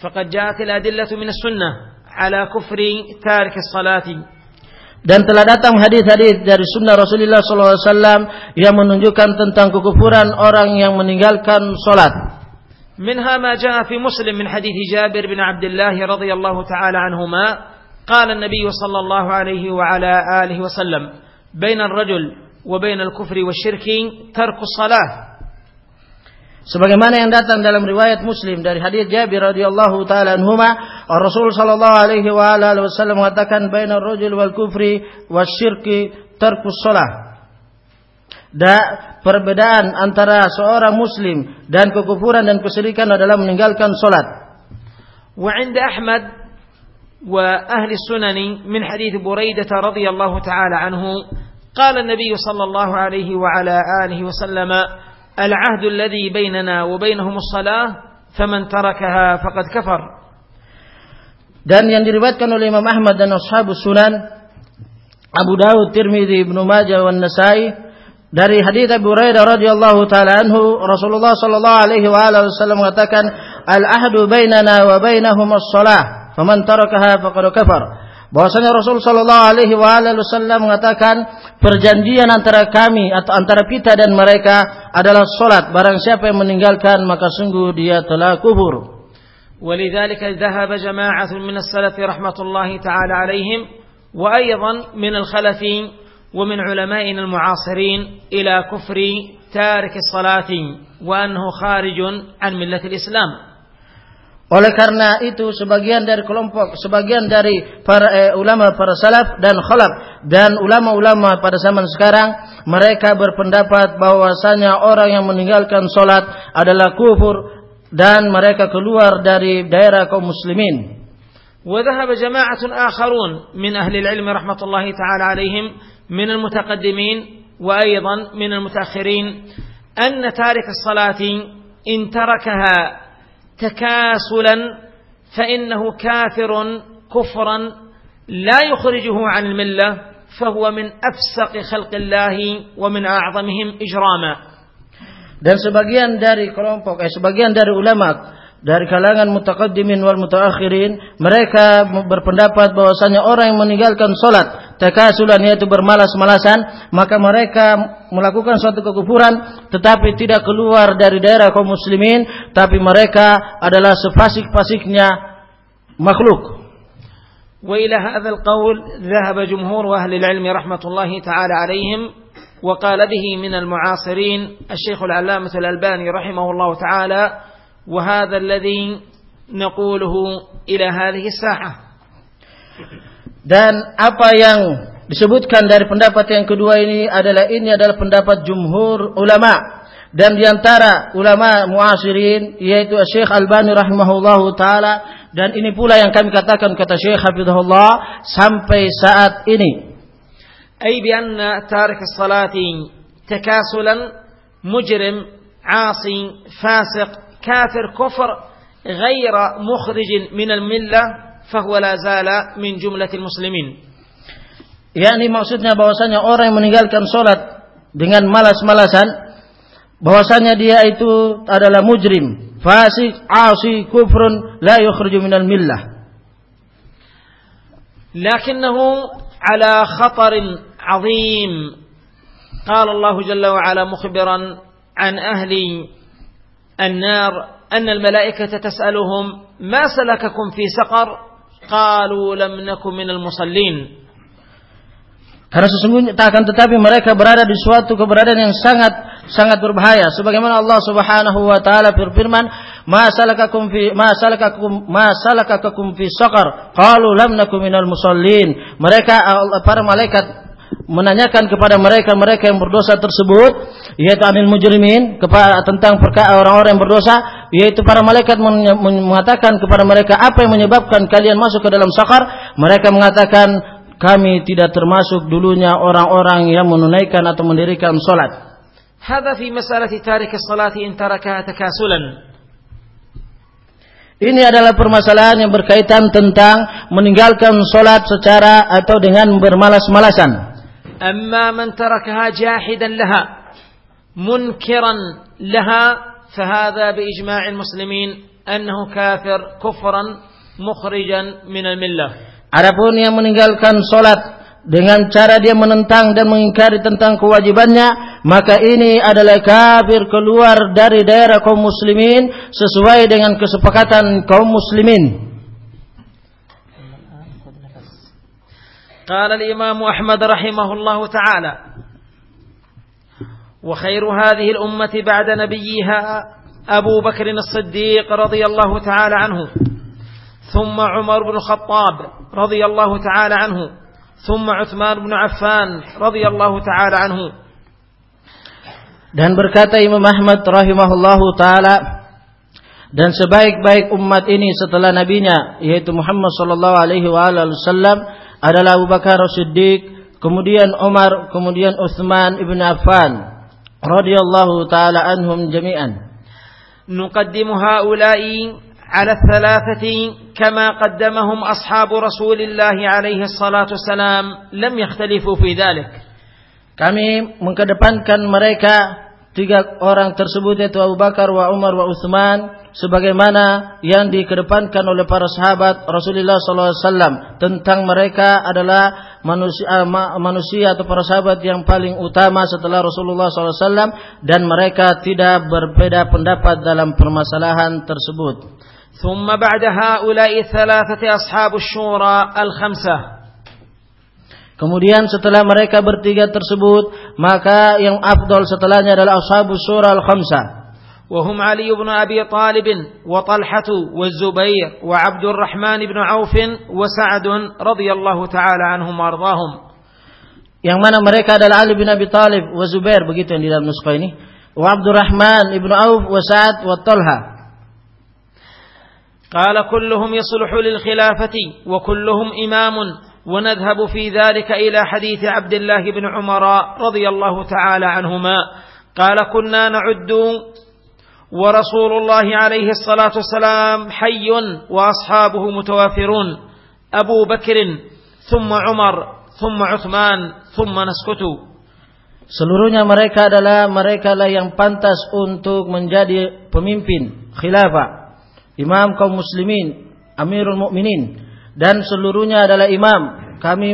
Speaker 1: فقد جاءت الأدلة من السنة على كفر تارك الصلاة
Speaker 2: Dan telah datang hadis-hadis dari sunnah Rasulullah SAW yang menunjukkan tentang kekufuran orang yang meninggalkan solat.
Speaker 1: منها ما جاء في مسلم من حديث جابر بن عبد الله رضي الله تعالى عنهما قال النبي صلى الله عليه وعلى آله وسلم بين الرجل وبين الكفر والشرك ترك الصلاة
Speaker 2: Sebagaimana yang datang dalam riwayat Muslim dari hadis Jabir radhiyallahu taala anhuma, Rasul sallallahu alaihi wa alihi wasallam mengatakan bainar rajul wal kufri wasyirki tarkus shalah. Da perbedaan antara seorang muslim dan kekufuran dan kesyirikan adalah meninggalkan salat.
Speaker 1: وعند أحمد وأهل السنن من حديث بريدة رضي الله تعالى عنه قال النبي صلى الله عليه وعلى آله وسلم العهد الذي بيننا وبينهم الصلاة فمن تركها فقد كفر
Speaker 2: Dan yang diriwayatkan oleh Imam Ahmad dan Ashabus Sunan Abu Dawud, Tirmidzi, Ibnu Majah dan Nasai dari hadis Abu Hurairah radhiyallahu taala anhu Rasulullah sallallahu alaihi wa alihi wasallam mengatakan al-ahdu bainana wa bainahum as-salah faman tarakaha faqad kafar bahwasanya Rasul sallallahu alaihi wa alihi wasallam mengatakan perjanjian antara kami atau antara kita dan mereka adalah salat barang siapa yang meninggalkan maka sungguh dia telah kufur
Speaker 1: ولذلك ذهب جماعة من السلف رحمة الله تعالى عليهم وأيضا من الخلف ومن علمائنا المعاصرين إلى كفر تارك الصلاة وأنه خارج عن ملة الإسلام
Speaker 2: Oleh karena itu sebagian dari kelompok, sebagian dari para eh, ulama para salaf dan khalaf dan ulama-ulama pada zaman sekarang mereka berpendapat bahwasanya orang yang meninggalkan salat adalah kufur dan mereka keluar dari daerah kaum muslimin.
Speaker 1: وذهب جماعة آخرون من أهل العلم رحمة الله تعالى عليهم من المتقدمين وأيضا من المتأخرين أن تارك الصلاة إن تركها تكاسلا فإنه كافر كفرا لا يخرجه عن الملة فهو من أفسق خلق الله ومن أعظمهم إجراما.
Speaker 2: Dan sebagian dari kelompok, eh, sebagian dari ulama dari kalangan mutaqaddimin wal mutaakhirin mereka berpendapat bahwasanya orang yang meninggalkan salat takasulan yaitu bermalas-malasan maka mereka melakukan suatu kekufuran tetapi tidak keluar dari daerah kaum muslimin tapi mereka adalah sefasik-fasiknya makhluk
Speaker 1: وإلى هذا القول ذهب جمهور أهل العلم رحمة الله تعالى عليهم وقال به من المعاصرين الشيخ العلامة الألباني رحمه الله تعالى وهذا الذي نقوله إلى هذه الساحة
Speaker 2: dan apa yang disebutkan dari pendapat yang kedua ini adalah ini adalah pendapat jumhur ulama dan diantara ulama muasirin yaitu Syekh Albani rahimahullahu taala dan ini pula yang kami katakan kata Syekh Hafizahullah sampai saat ini
Speaker 1: أي بأن تارك الصلاة تكاسلا مجرم عاصي فاسق كافر كفر غير مخرج من الملة فهو لا زال من جملة المسلمين
Speaker 2: يعني maksudnya bahwasanya orang yang meninggalkan salat dengan malas-malasan bahwasanya dia itu adalah mujrim fasik asi kufrun la yukhruju minal millah
Speaker 1: lakinnahu ala khatarin azim qala Allah jalla wa ala mukhbiran an ahli النار أن الملائكة تسألهم ما سلككم في سقر قالوا لم نكن من المصلين
Speaker 2: Karena sesungguhnya tak akan tetapi mereka berada di suatu keberadaan yang sangat sangat berbahaya. Sebagaimana Allah Subhanahu wa taala berfirman, "Ma salakakum fi ma salakakum ma salakakum fi saqar?" Qalu lam nakum minal musallin. Mereka para malaikat menanyakan kepada mereka mereka yang berdosa tersebut yaitu anil mujrimin kepada tentang perkara orang-orang yang berdosa yaitu para malaikat mengatakan kepada mereka apa yang menyebabkan kalian masuk ke dalam sakar mereka mengatakan kami tidak termasuk dulunya orang-orang yang menunaikan atau mendirikan salat.
Speaker 1: هذا في مسألة تارك الصلاة إن تركها تكاسلا
Speaker 2: Ini adalah permasalahan yang berkaitan tentang meninggalkan solat secara atau dengan bermalas-malasan.
Speaker 1: أما من تركها جاحدا لها منكرا لها فهذا بإجماع المسلمين أنه كافر كفرا مخرجا من الملة
Speaker 2: Adapun yang meninggalkan solat dengan cara dia menentang dan mengingkari tentang kewajibannya, maka ini adalah kafir keluar dari daerah kaum muslimin sesuai dengan kesepakatan kaum muslimin.
Speaker 1: قال الإمام أحمد رحمه الله تعالى وخير هذه الأمة بعد نبيها أبو بكر الصديق رضي الله تعالى عنه ثم عمر بن الخطاب رضي الله تعالى عنه ثم عثمان بن عفان رضي الله تعالى عنه.
Speaker 2: Dan berkata Imam Ahmad rahimahullahu taala dan sebaik-baik umat ini setelah nabinya yaitu Muhammad sallallahu alaihi wasallam adalah Abu Bakar Siddiq, kemudian Umar, kemudian Utsman ibn Affan radhiyallahu taala anhum jami'an.
Speaker 1: نقدم هؤلاء على الثلاثة كما قدمهم أصحاب رسول الله عليه الصلاة والسلام لم يختلفوا في ذلك
Speaker 2: Kami mengedepankan mereka tiga orang tersebut yaitu Abu Bakar wa Umar wa Utsman sebagaimana yang dikedepankan oleh para sahabat Rasulullah SAW tentang mereka adalah manusia manusia atau para sahabat yang paling utama setelah Rasulullah SAW dan mereka tidak berbeda pendapat dalam permasalahan tersebut.
Speaker 1: ثم بعد هؤلاء الثلاثة أصحاب الشورى الخمسة
Speaker 2: Kemudian setelah mereka bertiga tersebut, maka yang afdol setelahnya adalah ashabus surah al-khamsah.
Speaker 1: وهم علي بن أبي طالب وطلحة والزبير وعبد الرحمن بن عوف وسعد رضي الله تعالى عنهم وأرضاهم
Speaker 2: Yang mana mereka adalah Ali bin Abi Talib wa Zubair begitu yang di dalam nuskha ini. Wa Abdurrahman ibnu Auf wa Sa'ad wa Talha.
Speaker 1: قال كلهم يصلح للخلافة وكلهم إمام ونذهب في ذلك إلى حديث عبد الله بن عمر رضي الله تعالى عنهما قال كنا نعد ورسول الله عليه الصلاة والسلام حي وأصحابه متوافرون أبو بكر ثم عمر ثم عثمان ثم نسكت
Speaker 2: Seluruhnya mereka adalah mereka lah yang pantas untuk menjadi pemimpin khilafah, imam kaum muslimin, amirul mukminin dan seluruhnya adalah imam. Kami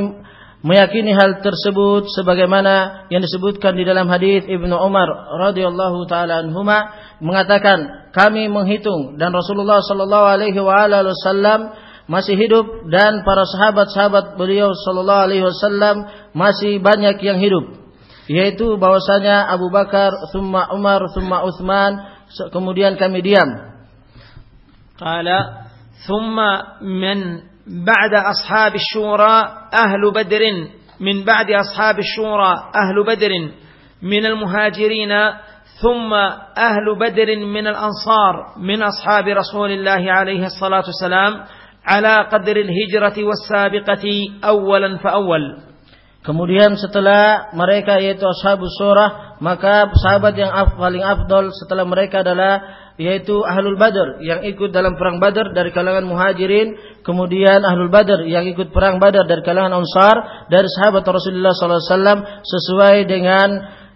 Speaker 2: meyakini hal tersebut sebagaimana yang disebutkan di dalam hadis Ibnu Umar radhiyallahu taala anhuma mengatakan kami menghitung dan Rasulullah sallallahu alaihi wasallam masih hidup dan para sahabat-sahabat beliau sallallahu alaihi wasallam masih banyak yang hidup yaitu bahwasanya Abu Bakar, thumma Umar, thumma Uthman, kemudian kami diam.
Speaker 1: Qala thumma man بعد أصحاب الشورى أهل بدر من بعد أصحاب الشورى أهل بدر من المهاجرين ثم أهل بدر من الأنصار من أصحاب رسول الله عليه الصلاة والسلام على قدر الهجرة والسابقة أولا فأول.
Speaker 2: Kemudian setelah mereka yaitu ashabus surah, maka sahabat yang af, paling afdol setelah mereka adalah yaitu Ahlul Badr yang ikut dalam perang Badar dari kalangan Muhajirin, kemudian Ahlul Badr yang ikut perang Badar dari kalangan Ansar dari sahabat Rasulullah sallallahu alaihi wasallam sesuai dengan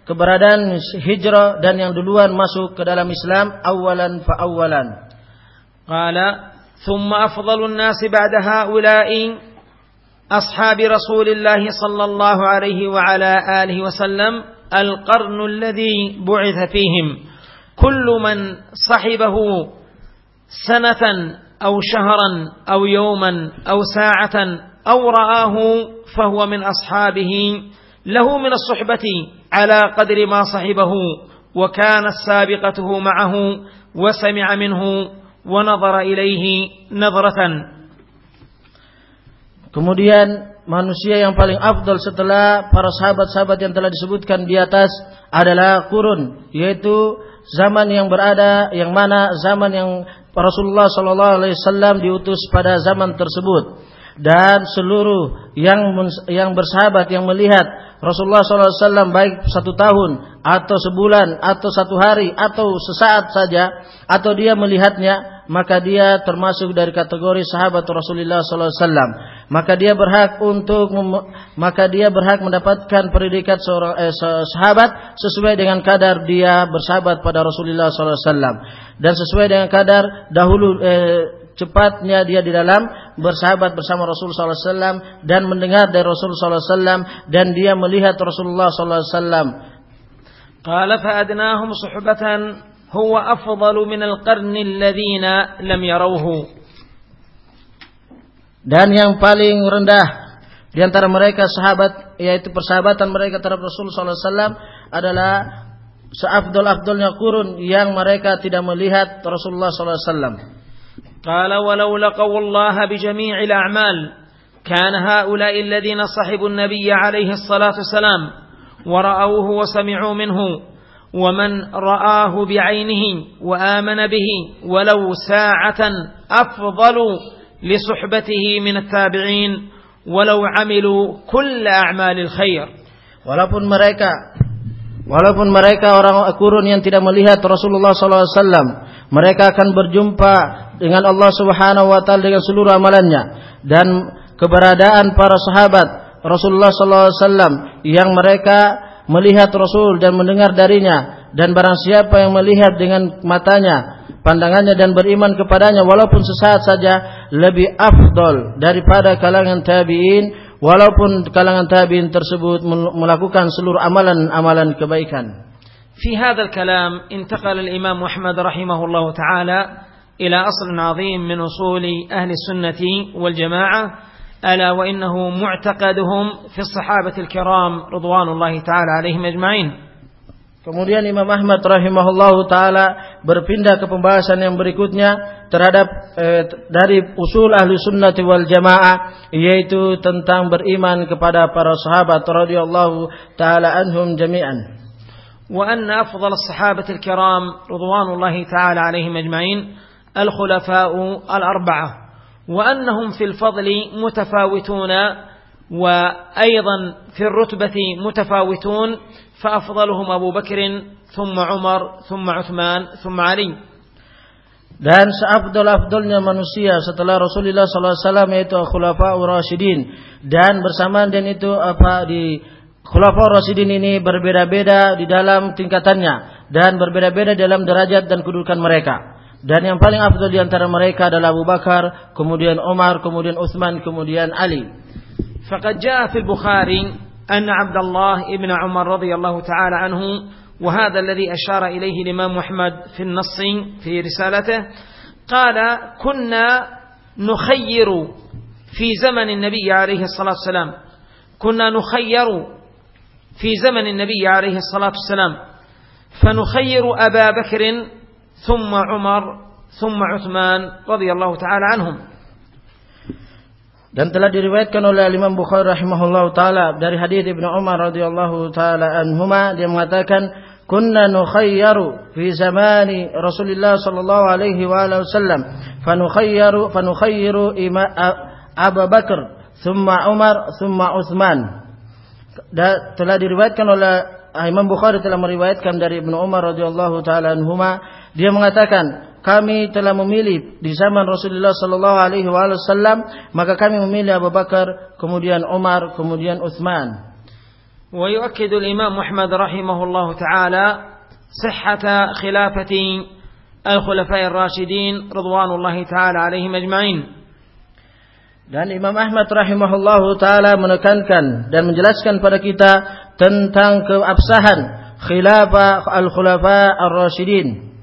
Speaker 2: keberadaan hijrah dan yang duluan masuk ke dalam Islam awalan fa awalan.
Speaker 1: Qala thumma afdalun nas ba'da haula'i ashab Rasulillah sallallahu alaihi wa ala alihi wasallam al-qarnu alladhi bu'itha fihim. كل من صحبه سنة أو شهرا أو يوما أو ساعة أو رآه فهو من أصحابه له من الصحبة على قدر ما صحبه وكانت سابقته معه وسمع منه ونظر إليه نظرة.
Speaker 2: Kemudian manusia yang paling afdal setelah para sahabat-sahabat yang telah disebutkan di atas adalah kurun, yaitu zaman yang berada yang mana zaman yang Rasulullah Shallallahu Alaihi Wasallam diutus pada zaman tersebut. Dan seluruh yang yang bersahabat yang melihat Rasulullah SAW baik satu tahun atau sebulan atau satu hari atau sesaat saja atau dia melihatnya maka dia termasuk dari kategori sahabat Rasulullah sallallahu wasallam maka dia berhak untuk maka dia berhak mendapatkan predikat seorang eh, sahabat sesuai dengan kadar dia bersahabat pada Rasulullah SAW dan sesuai dengan kadar dahulu eh, cepatnya dia di dalam bersahabat bersama Rasul SAW dan mendengar dari Rasul SAW dan dia melihat Rasulullah SAW.
Speaker 1: Qala fa'adnahum suhbatan huwa afdalu min al-qarni alladhina lam yarawhu.
Speaker 2: Dan yang paling rendah di antara mereka sahabat yaitu persahabatan mereka terhadap Rasul sallallahu alaihi wasallam adalah seafdol-afdolnya kurun yang mereka tidak melihat Rasulullah sallallahu alaihi wasallam.
Speaker 1: قال ولو لقوا الله بجميع الأعمال كان هؤلاء الذين صحبوا النبي عليه الصلاة والسلام ورأوه وسمعوا منه ومن رآه بعينه وآمن به ولو ساعة أفضل لصحبته من التابعين ولو عملوا كل أعمال الخير
Speaker 2: walaupun mereka walaupun mereka orang kurun yang tidak melihat Rasulullah SAW mereka akan berjumpa dengan Allah Subhanahu wa taala dengan seluruh amalannya dan keberadaan para sahabat Rasulullah sallallahu alaihi wasallam yang mereka melihat Rasul dan mendengar darinya dan barang siapa yang melihat dengan matanya pandangannya dan beriman kepadanya walaupun sesaat saja lebih afdol daripada kalangan tabi'in walaupun kalangan tabi'in tersebut melakukan seluruh amalan-amalan kebaikan.
Speaker 1: في هذا الكلام انتقل الإمام محمد رحمه الله تعالى إلى أصل عظيم من أصول أهل السنة والجماعة ألا وإنه معتقدهم في الصحابة الكرام رضوان الله تعالى عليهم أجمعين
Speaker 2: Kemudian Imam Ahmad rahimahullahu taala berpindah ke pembahasan yang berikutnya terhadap eh, dari usul ahli sunnah wal jamaah yaitu tentang beriman kepada para sahabat radhiyallahu taala anhum jami'an.
Speaker 1: وأن أفضل الصحابة الكرام رضوان الله تعالى عليهم أجمعين الخلفاء الأربعة وأنهم في الفضل متفاوتون وأيضا في الرتبة متفاوتون فأفضلهم أبو بكر ثم عمر ثم عثمان ثم علي
Speaker 2: dan seafdol-afdolnya manusia setelah Rasulullah SAW yaitu Khulafa Rasidin dan bersamaan dan itu apa di Khulafa Rasidin ini berbeda-beda di dalam tingkatannya dan berbeda-beda dalam derajat dan kedudukan mereka. Dan yang paling afdal di antara mereka adalah Abu Bakar, kemudian Umar, kemudian Utsman, kemudian Ali.
Speaker 1: فقد جاء في البخاري أن عبد الله ابن عمر رضي الله تعالى عنه وهذا الذي أشار إليه الإمام محمد في النص في رسالته قال كنا نخير في زمن النبي عليه الصلاة والسلام. كنا نخير في زمن النبي عليه الصلاة والسلام. فنخير أبا بكر ثم عمر ثم عثمان رضي الله تعالى عنهم.
Speaker 2: Dan telah diriwayatkan oleh Imam Bukhari rahimahullahu taala dari hadis Ibnu Umar radhiyallahu taala anhuma. Dia mengatakan kunna nukhayyaru fi zamani Rasulullah sallallahu alaihi wa alihi wasallam. Fanukhayyaru fanukhayyiru Abu Bakar thumma Umar thumma Utsman. Telah diriwayatkan oleh Imam Bukhari telah meriwayatkan dari Ibnu Umar radhiyallahu taala anhuma. Dia mengatakan, kami telah memilih di zaman Rasulullah sallallahu alaihi wasallam maka kami memilih Abu Bakar kemudian Umar kemudian Utsman
Speaker 1: wa yuakkidu al-Imam Muhammad rahimahullahu taala sihhata khilafati al-khulafa'i ar-rashidin ridwanullahi taala alaihim ajma'in
Speaker 2: Dan Imam Ahmad rahimahullahu taala menekankan dan menjelaskan pada kita tentang keabsahan khilafah al-khulafa ar-rasyidin.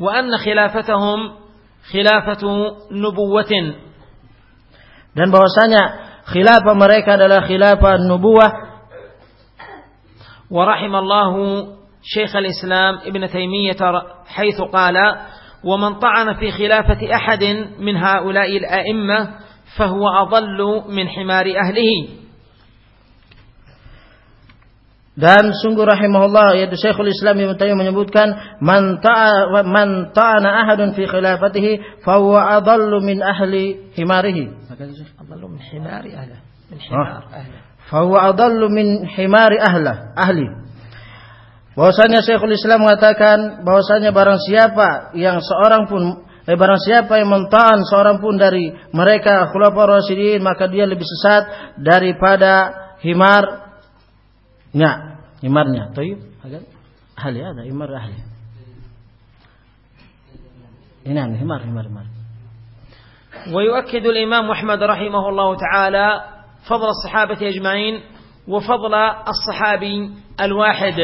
Speaker 1: وأن خلافتهم خلافة نبوة.
Speaker 2: Dan bahwasanya khilafah mereka adalah khilafah nubuwah.
Speaker 1: ورحم الله شيخ الإسلام ابن تيمية حيث قال ومن طعن في خلافة أحد من هؤلاء الأئمة فهو أضل من حمار أهله
Speaker 2: Dan sungguh rahimahullah yaitu Syekhul Islam Ibnu Taimiyah menyebutkan man ta'a man ta'ana ahadun fi khilafatihi fa huwa adallu min ahli himarihi.
Speaker 1: Adallu min himari ahli. Min himar ahli.
Speaker 2: Fa huwa adallu min himari ahla ahli. Bahwasanya Syekhul Islam mengatakan bahwasanya barang siapa yang seorang pun eh, barang siapa yang mentaan seorang pun dari mereka khulafaur rasyidin maka dia lebih sesat daripada himar nya himarnya. Tayyib, agak ahli ada himar ahli. Ini himar himar himar.
Speaker 1: ويؤكد الإمام أحمد رحمه الله تعالى فضل الصحابة أجمعين وفضل الصحابي الواحد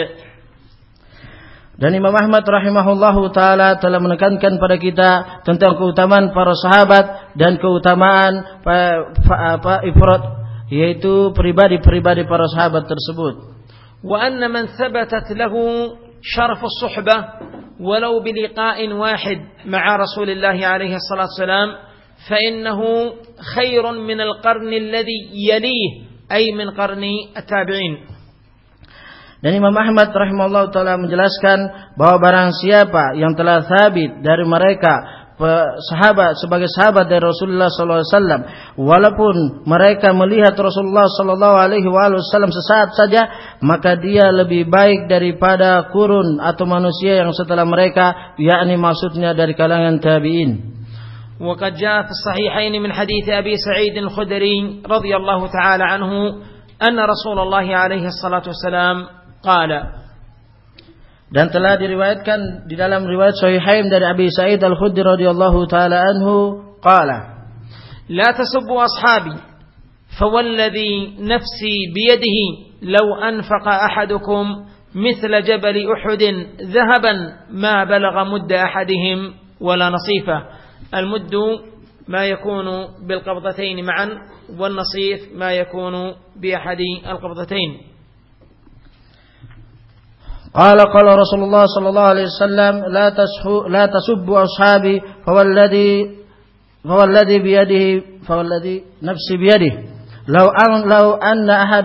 Speaker 2: Dan Imam Ahmad rahimahullahu taala telah menekankan pada kita tentang keutamaan para sahabat dan keutamaan apa ifrat yaitu pribadi-pribadi para sahabat tersebut.
Speaker 1: Wa anna man thabatat lahu syaraf as-suhbah walau biliqa'in wahid ma'a Rasulillah alaihi salatu wasalam fa innahu khairun min al-qarn alladhi yalih ay min qarni at-tabi'in.
Speaker 2: Dan Imam Ahmad rahimahullah taala menjelaskan bahwa barang siapa yang telah sabit dari mereka sahabat sebagai sahabat dari Rasulullah SAW walaupun mereka melihat Rasulullah SAW sesaat saja maka dia lebih baik daripada kurun atau manusia yang setelah mereka yakni maksudnya dari kalangan tabi'in
Speaker 1: وقد جاء في الصحيحين من حديث أبي سعيد الخدري رضي الله تعالى عنه أن رسول الله عليه الصلاة والسلام qala
Speaker 2: dan telah diriwayatkan di dalam riwayat Sahihain dari Abi Sa'id Al-Khudri radhiyallahu taala anhu qala
Speaker 1: la tasubbu ashabi fawalladhi nafsi biyadihi law anfaqa ahadukum مثل جبل أحد ذهبا ما بلغ مد أحدهم ولا نصيفه المد ما يكون بالقبضتين معا والنصيف ما يكون بأحد القبضتين
Speaker 2: قال قال رسول الله صلى الله عليه وسلم لا تسحو لا تسبوا أصحابي فوالذي فوالذي بيده فوالذي نفسي بيده. لو أن لو أن أحد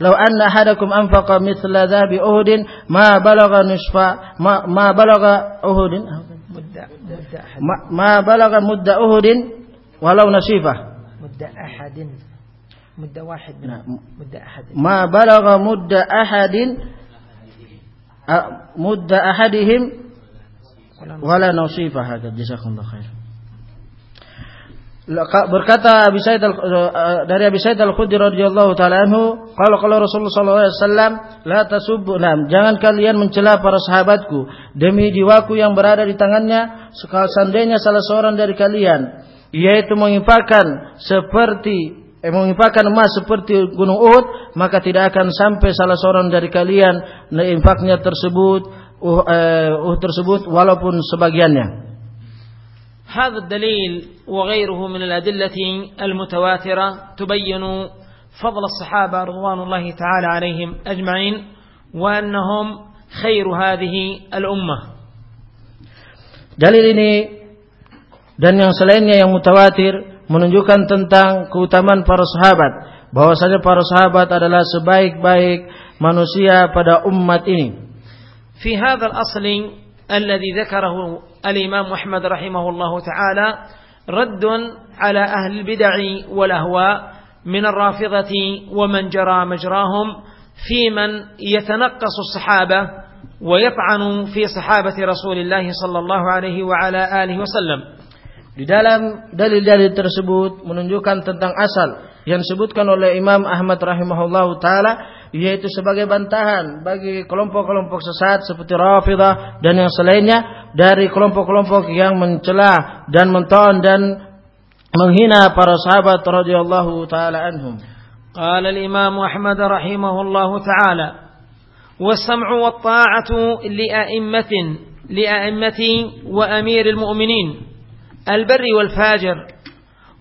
Speaker 2: لو أن أحدكم أنفق مثل ذهب أهد ما بلغ نصف ما ما بلغ أهد ما, ما بلغ مد أهد ولو نصيفة.
Speaker 1: مد أحد مد واحد
Speaker 2: نعم. مد أحد. ما بلغ مد أحد mudda ahadihim wala nasifah hada. Jazakumullah khair. Berkata Abi Sa'id dari Abi Sa'id Al-Khudri radhiyallahu taala anhu kalau kalau Rasulullah sallallahu alaihi wasallam la tasubbu nam jangan kalian mencela para sahabatku. Demi jiwaku yang berada di tangannya sekal seandainya salah seorang dari kalian yaitu menginfakkan seperti eh, menginfakkan emas seperti gunung Uhud, maka tidak akan sampai salah seorang dari kalian infaknya tersebut uh, uh, tersebut walaupun sebagiannya.
Speaker 1: هذا الدليل وغيره من الأدلة المتواترة تبين فضل الصحابة رضوان الله تعالى عليهم أجمعين وأنهم خير هذه الأمة
Speaker 2: Dalil ini dan yang selainnya yang mutawatir menunjukkan tentang keutamaan para sahabat bahwasanya para sahabat adalah sebaik-baik manusia pada umat ini.
Speaker 1: في هذا الأصل الذي ذكره الإمام أحمد رحمه الله تعالى رد على أهل البدع والأهواء من الرافضة ومن جرى مجراهم في من يتنقص الصحابة ويطعن في صحابة رسول الله صلى الله عليه وعلى آله وسلم
Speaker 2: Di dalam dalil-dalil tersebut menunjukkan tentang asal yang disebutkan oleh Imam Ahmad rahimahullah taala yaitu sebagai bantahan bagi kelompok-kelompok sesat seperti Rafidah dan yang selainnya dari kelompok-kelompok yang mencela dan menton dan menghina para sahabat radhiyallahu taala anhum.
Speaker 1: قال الإمام أحمد رحمه الله تعالى والسمع والطاعة لأئمة لأئمة وأمير المؤمنين البر والفاجر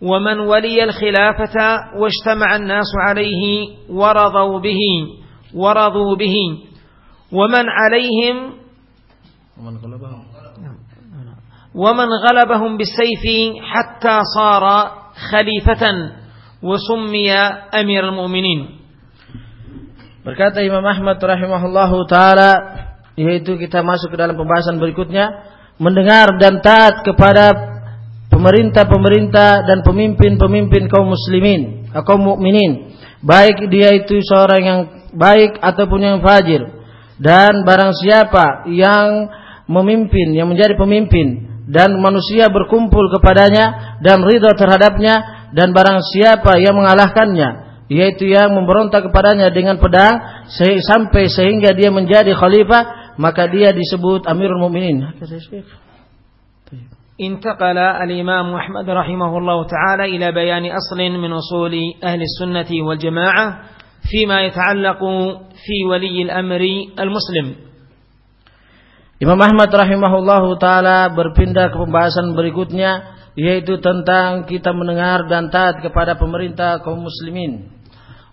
Speaker 1: ومن ولي الخلافة واجتمع الناس عليه ورضوا به ورضوا به. ومن عليهم
Speaker 2: ومن غلبهم.
Speaker 1: ومن غلبهم بالسيف حتى صار خليفة وسمي أمير المؤمنين.
Speaker 2: Berkata Imam Ahmad rahimahullahu taala yaitu kita masuk ke dalam pembahasan berikutnya mendengar dan taat kepada pemerintah-pemerintah dan pemimpin-pemimpin kaum muslimin, kaum mukminin, baik dia itu seorang yang baik ataupun yang fajir, Dan barang siapa yang memimpin, yang menjadi pemimpin dan manusia berkumpul kepadanya dan ridho terhadapnya dan barang siapa yang mengalahkannya yaitu yang memberontak kepadanya dengan pedang sampai sehingga dia menjadi khalifah maka dia disebut Amirul Mukminin.
Speaker 1: انتقل الإمام أحمد رحمه الله تعالى إلى بيان أصل من أصول أهل السنة والجماعة فيما يتعلق في ولي الأمر المسلم
Speaker 2: Imam Ahmad rahimahullahu taala berpindah ke pembahasan berikutnya yaitu tentang kita mendengar dan taat kepada pemerintah kaum muslimin.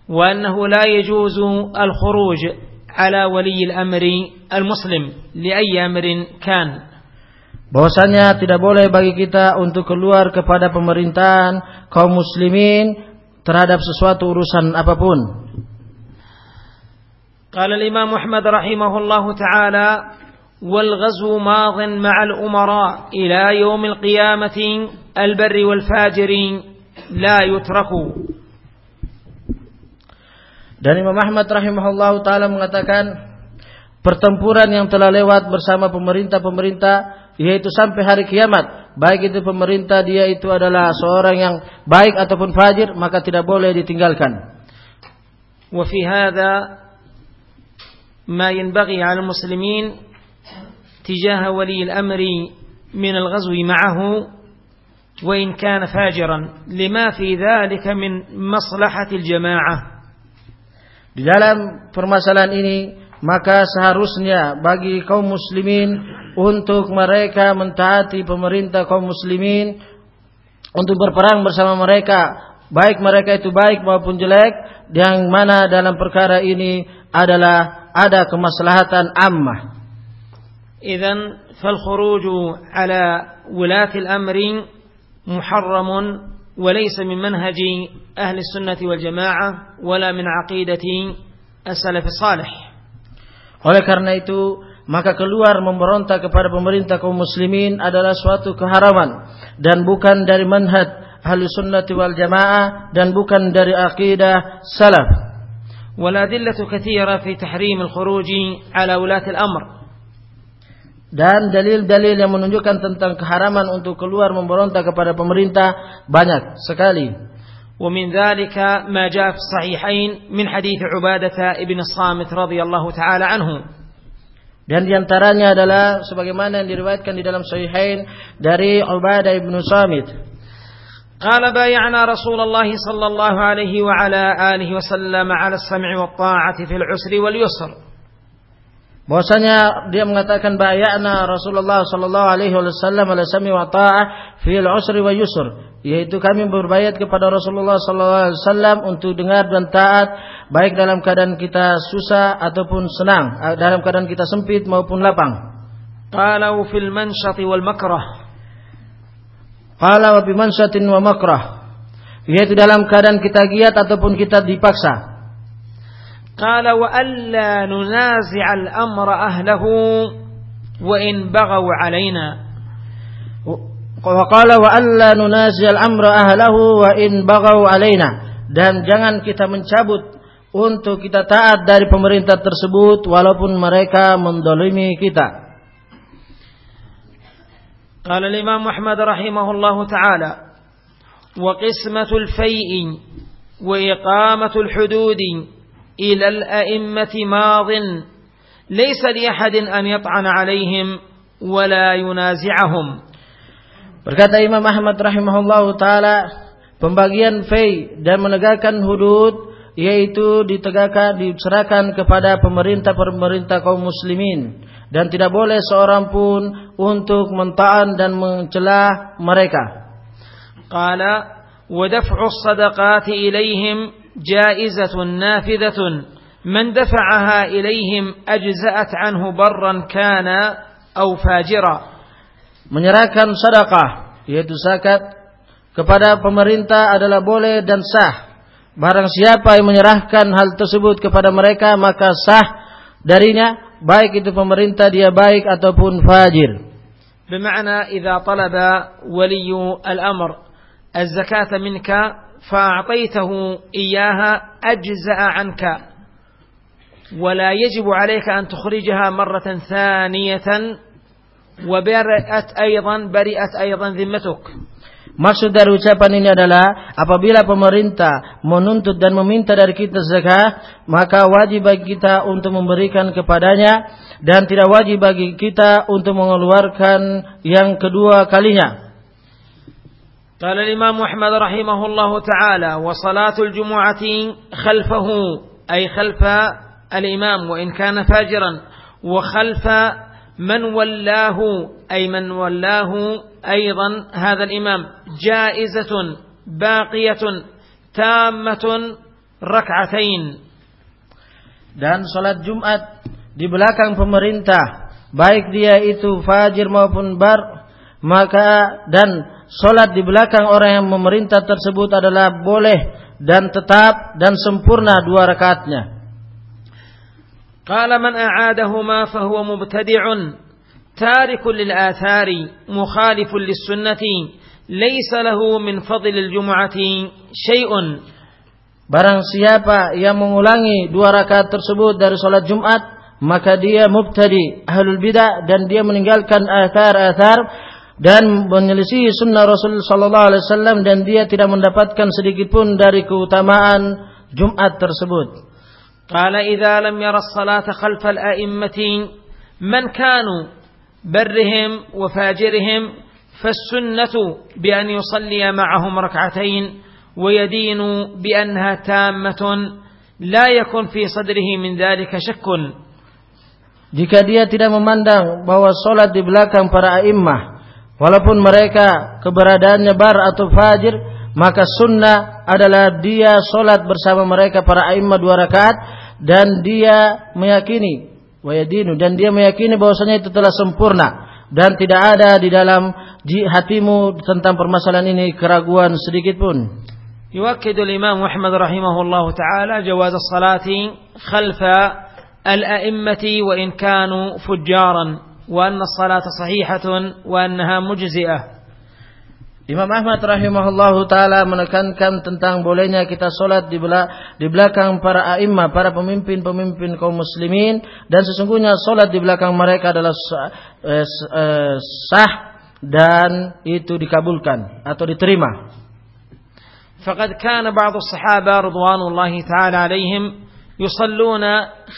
Speaker 1: Wa annahu la yajuzu al-khuruj ala wali al-amri al-muslim li ayyi amrin kan.
Speaker 2: Bahwasanya tidak boleh bagi kita untuk keluar kepada pemerintahan kaum muslimin terhadap sesuatu urusan apapun.
Speaker 1: Qala al-Imam Muhammad rahimahullahu taala والغزو ماض مع الأمراء إلى يوم القيامة البر والفاجر لا يترك
Speaker 2: Dan Imam Ahmad rahimahullah taala mengatakan pertempuran yang telah lewat bersama pemerintah-pemerintah yaitu sampai hari kiamat baik itu pemerintah dia itu adalah seorang yang baik ataupun fajir maka tidak boleh ditinggalkan.
Speaker 1: وفي هذا ما ينبغي على المسلمين تجاه ولي الأمر من الغزو معه وإن كان فاجرا لما في ذلك من مصلحة الجماعة
Speaker 2: Di dalam permasalahan ini maka seharusnya bagi kaum muslimin untuk mereka mentaati pemerintah kaum muslimin untuk berperang bersama mereka baik mereka itu baik maupun jelek yang mana dalam perkara ini adalah ada kemaslahatan ammah
Speaker 1: إذا فالخروج على ولاة الأمر محرم وليس من منهج أهل السنة والجماعة ولا من عقيدة السلف الصالح
Speaker 2: Oleh karena itu, maka keluar memberontak kepada pemerintah kaum muslimin adalah suatu keharaman dan bukan dari manhaj ahli sunnati wal jamaah dan bukan dari akidah salaf.
Speaker 1: والأدلة كثيرة في تحريم الخروج على ولاة الأمر
Speaker 2: dan dalil-dalil yang menunjukkan tentang keharaman untuk keluar memberontak kepada pemerintah banyak sekali.
Speaker 1: ومن ذلك ما جاء في الصحيحين من حديث عبادة ابن الصامت رضي الله تعالى عنه
Speaker 2: dan diantaranya adalah sebagaimana yang diriwayatkan di dalam Sahihain dari Ubadah ibn Samit.
Speaker 1: قال بايعنا رسول الله صلى الله عليه وعلى آله وسلم على السمع والطاعة في العسر واليسر
Speaker 2: bahwasanya dia mengatakan bayana Rasulullah sallallahu alaihi wasallam ala sami wa ta'ah fil usri wa yusr. Yaitu kami berbayat kepada Rasulullah sallallahu alaihi wasallam untuk dengar dan taat baik dalam keadaan kita susah ataupun senang dalam keadaan kita sempit maupun lapang.
Speaker 1: Qala fil manshati wal makrah.
Speaker 2: Qala wa bi manshatin wa makrah. Yaitu dalam keadaan kita giat ataupun kita dipaksa
Speaker 1: قال وألا ننازع الأمر أهله وإن بغوا علينا
Speaker 2: وقال وألا ننازع الأمر أهله وإن بغوا علينا dan jangan kita mencabut untuk kita taat dari pemerintah tersebut walaupun mereka mendolimi kita.
Speaker 1: قال الإمام أحمد رحمه الله تعالى وقسمة الفيء وإقامة الحدود إلى الأئمة ماض ليس لأحد أن يطعن عليهم ولا ينازعهم
Speaker 2: Berkata Imam Ahmad rahimahullah taala, pembagian fei dan menegakkan hudud yaitu ditegakkan diserahkan kepada pemerintah-pemerintah kaum muslimin dan tidak boleh seorang pun untuk mentaan dan mencela mereka.
Speaker 1: Qala wa daf'u sadaqati ilaihim جائزة نافذة من دفعها إليهم أجزأت عنه برا كان أو فاجرا
Speaker 2: menyerahkan sedekah yaitu zakat kepada pemerintah adalah boleh dan sah barang siapa yang menyerahkan hal tersebut kepada mereka maka sah darinya baik itu pemerintah dia baik ataupun fajir
Speaker 1: بمعنى إذا طلب ولي الأمر الزكاة منك فأعطيته إياها أجزأ عنك ولا يجب عليك أن تخرجها مرة ثانية وبرئت أيضا برئت أيضا ذمتك
Speaker 2: Maksud dari ucapan ini adalah apabila pemerintah menuntut dan meminta dari kita zakat, maka wajib bagi kita untuk memberikan kepadanya dan tidak wajib bagi kita untuk mengeluarkan yang kedua kalinya.
Speaker 1: قال الإمام أحمد رحمه الله تعالى وصلاة الجمعة خلفه أي خلف الإمام وإن كان فاجرا وخلف من ولاه أي من ولاه أيضا هذا الإمام جائزة باقية تامة ركعتين.
Speaker 2: Dan salat Jumat di belakang pemerintah baik dia itu fajir maupun bar maka dan Solat di belakang orang yang memerintah tersebut adalah boleh dan tetap dan sempurna dua rakaatnya.
Speaker 1: Qala man a'adahuma fahuwa mubtadi'un tarikun lil athari mukhalifun lis sunnati laysa lahu min fadlil jum'ati syai'un
Speaker 2: Barang siapa yang mengulangi dua rakaat tersebut dari salat Jumat maka dia mubtadi ahlul bidah dan dia meninggalkan athar-athar dan menyelisih sunnah Rasul sallallahu alaihi wasallam dan dia tidak mendapatkan sedikit pun dari keutamaan Jumat tersebut.
Speaker 1: قال إذا لم ير الصلاة خلف الأئمة من كانوا برهم وفاجرهم فالسنة بأن يصلي معهم ركعتين ويدين بأنها تامة لا يكن في صدره من ذلك شك
Speaker 2: Jika dia tidak memandang bahwa sholat di belakang para a'immah, walaupun mereka keberadaannya bar atau fajir, maka sunnah adalah dia sholat bersama mereka para a'immah dua rakaat dan dia meyakini wayadinu dan dia meyakini bahwasanya itu telah sempurna dan tidak ada di dalam hatimu tentang permasalahan ini keraguan sedikit pun.
Speaker 1: يؤكد الإمام أحمد رحمه الله تعالى جواز الصلاة خلف الأئمة وإن كانوا فجارا وأن الصلاة صحيحة وأنها مجزئة
Speaker 2: Imam Ahmad rahimahullahu taala menekankan tentang bolehnya kita sholat di, bela, di belakang para a'immah, para pemimpin-pemimpin kaum muslimin dan sesungguhnya sholat di belakang mereka adalah sah, eh, eh, sah dan itu dikabulkan atau diterima.
Speaker 1: فقد كان بعض الصحابة رضوان الله تعالى عليهم يصلون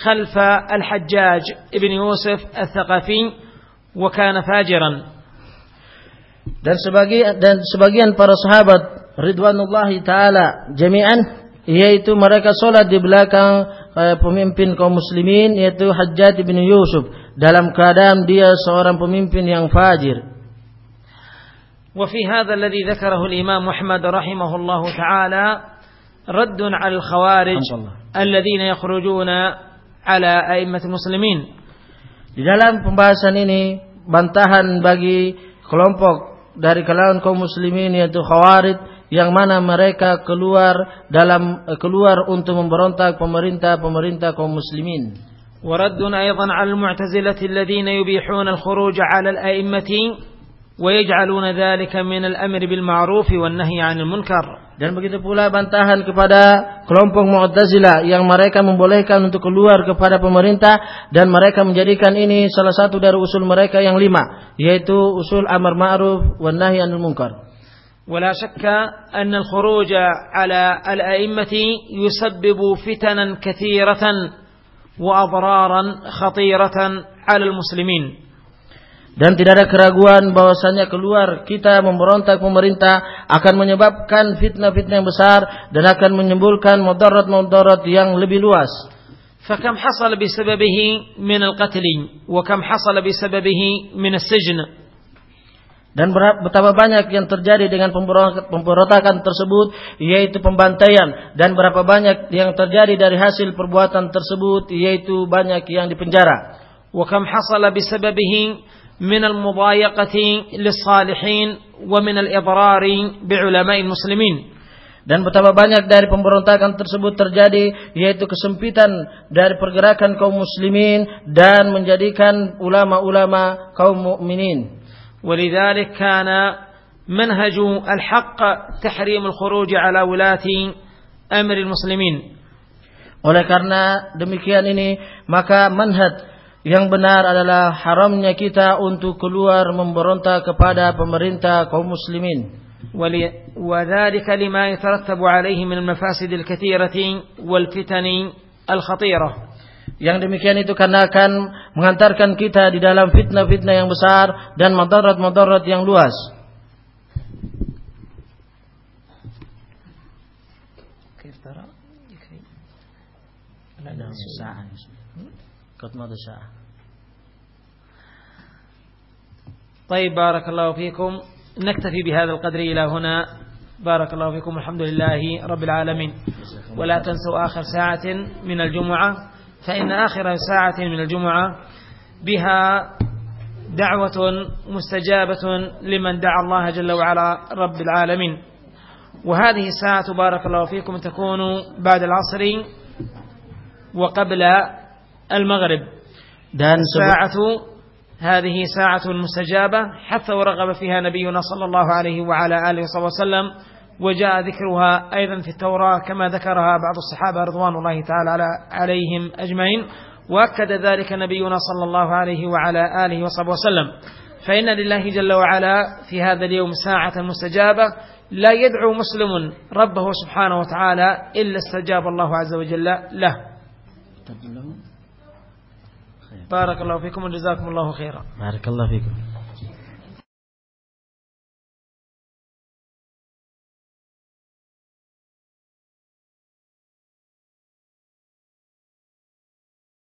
Speaker 1: خلف الحجاج ابن يوسف الثقفي وكان فاجرا
Speaker 2: dan sebagian dan sebagian para sahabat ridwanullahi taala jami'an yaitu mereka salat di belakang eh, pemimpin kaum muslimin yaitu Hajjaj bin Yusuf dalam keadaan dia seorang pemimpin yang fajir
Speaker 1: وفي هذا الذي ذكره الإمام محمد رحمه الله تعالى رد على الخوارج الذين يخرجون على أئمة المسلمين
Speaker 2: di dalam pembahasan ini bantahan bagi kelompok dari kalangan kaum muslimin yaitu khawarij yang mana mereka keluar dalam keluar untuk memberontak pemerintah-pemerintah kaum muslimin.
Speaker 1: ورد أيضا على المعتزلة الذين يبيحون الخروج على الأئمة ويجعلون ذلك من الأمر بالمعروف والنهي عن المنكر
Speaker 2: Dan begitu pula bantahan kepada kelompok Mu'tazilah yang mereka membolehkan untuk keluar kepada pemerintah dan mereka menjadikan ini salah satu dari usul mereka yang lima yaitu usul amar ma'ruf wan nahi 'anil munkar.
Speaker 1: ولا شك أن الخروج على الأئمة يسبب فتنا كثيرة وأضرارا خطيرة على المسلمين
Speaker 2: Dan tidak ada keraguan bahwasanya keluar kita memberontak pemerintah akan menyebabkan fitnah-fitnah yang besar dan akan menimbulkan mudarat-mudarat yang lebih luas.
Speaker 1: فكم حصل بسببه من القتل وكم حصل بسببه من السجن
Speaker 2: dan betapa banyak yang terjadi dengan pemberontakan tersebut yaitu pembantaian dan berapa banyak yang terjadi dari hasil perbuatan tersebut yaitu banyak yang dipenjara.
Speaker 1: وكم حصل بسببه من المضايقة للصالحين ومن الإضرار بعلماء المسلمين
Speaker 2: dan betapa banyak dari pemberontakan tersebut terjadi yaitu kesempitan dari pergerakan kaum muslimin dan menjadikan ulama-ulama kaum mukminin.
Speaker 1: ولذلك كان منهج الحق تحريم الخروج على ولاة أمر المسلمين.
Speaker 2: Oleh karena demikian ini, maka manhaj yang benar adalah haramnya kita untuk keluar memberontak kepada pemerintah kaum muslimin.
Speaker 1: وذلك لما يترتب عليه من المفاسد الكثيرة والفتن الخطيرة
Speaker 2: yang demikian itu karena akan mengantarkan kita di dalam fitnah-fitnah yang besar dan madarat-madarat yang luas.
Speaker 1: طيب بارك الله فيكم. نكتفي بهذا القدر إلى هنا. بارك الله فيكم الحمد لله رب العالمين. ولا تنسوا آخر ساعة من الجمعة فإن آخر ساعة من الجمعة بها دعوة مستجابة لمن دعا الله جل وعلا رب العالمين. وهذه الساعة بارك الله فيكم تكون بعد العصر وقبل المغرب.
Speaker 2: dan
Speaker 1: ساعة هذه ساعة مستجابة حث ورغب فيها نبينا صلى الله عليه وعلى آله وصحبه وسلم وجاء ذكرها أيضا في التوراة كما ذكرها بعض الصحابة رضوان الله تعالى عليهم أجمعين وأكد ذلك نبينا صلى الله عليه وعلى آله وصحبه وسلم. فإن لله جل وعلا في هذا اليوم ساعة مستجابة لا يدعو مسلم ربه سبحانه وتعالى إلا استجاب الله عز وجل له. بارك الله فيكم وجزاكم الله خيرا.
Speaker 2: بارك الله فيكم.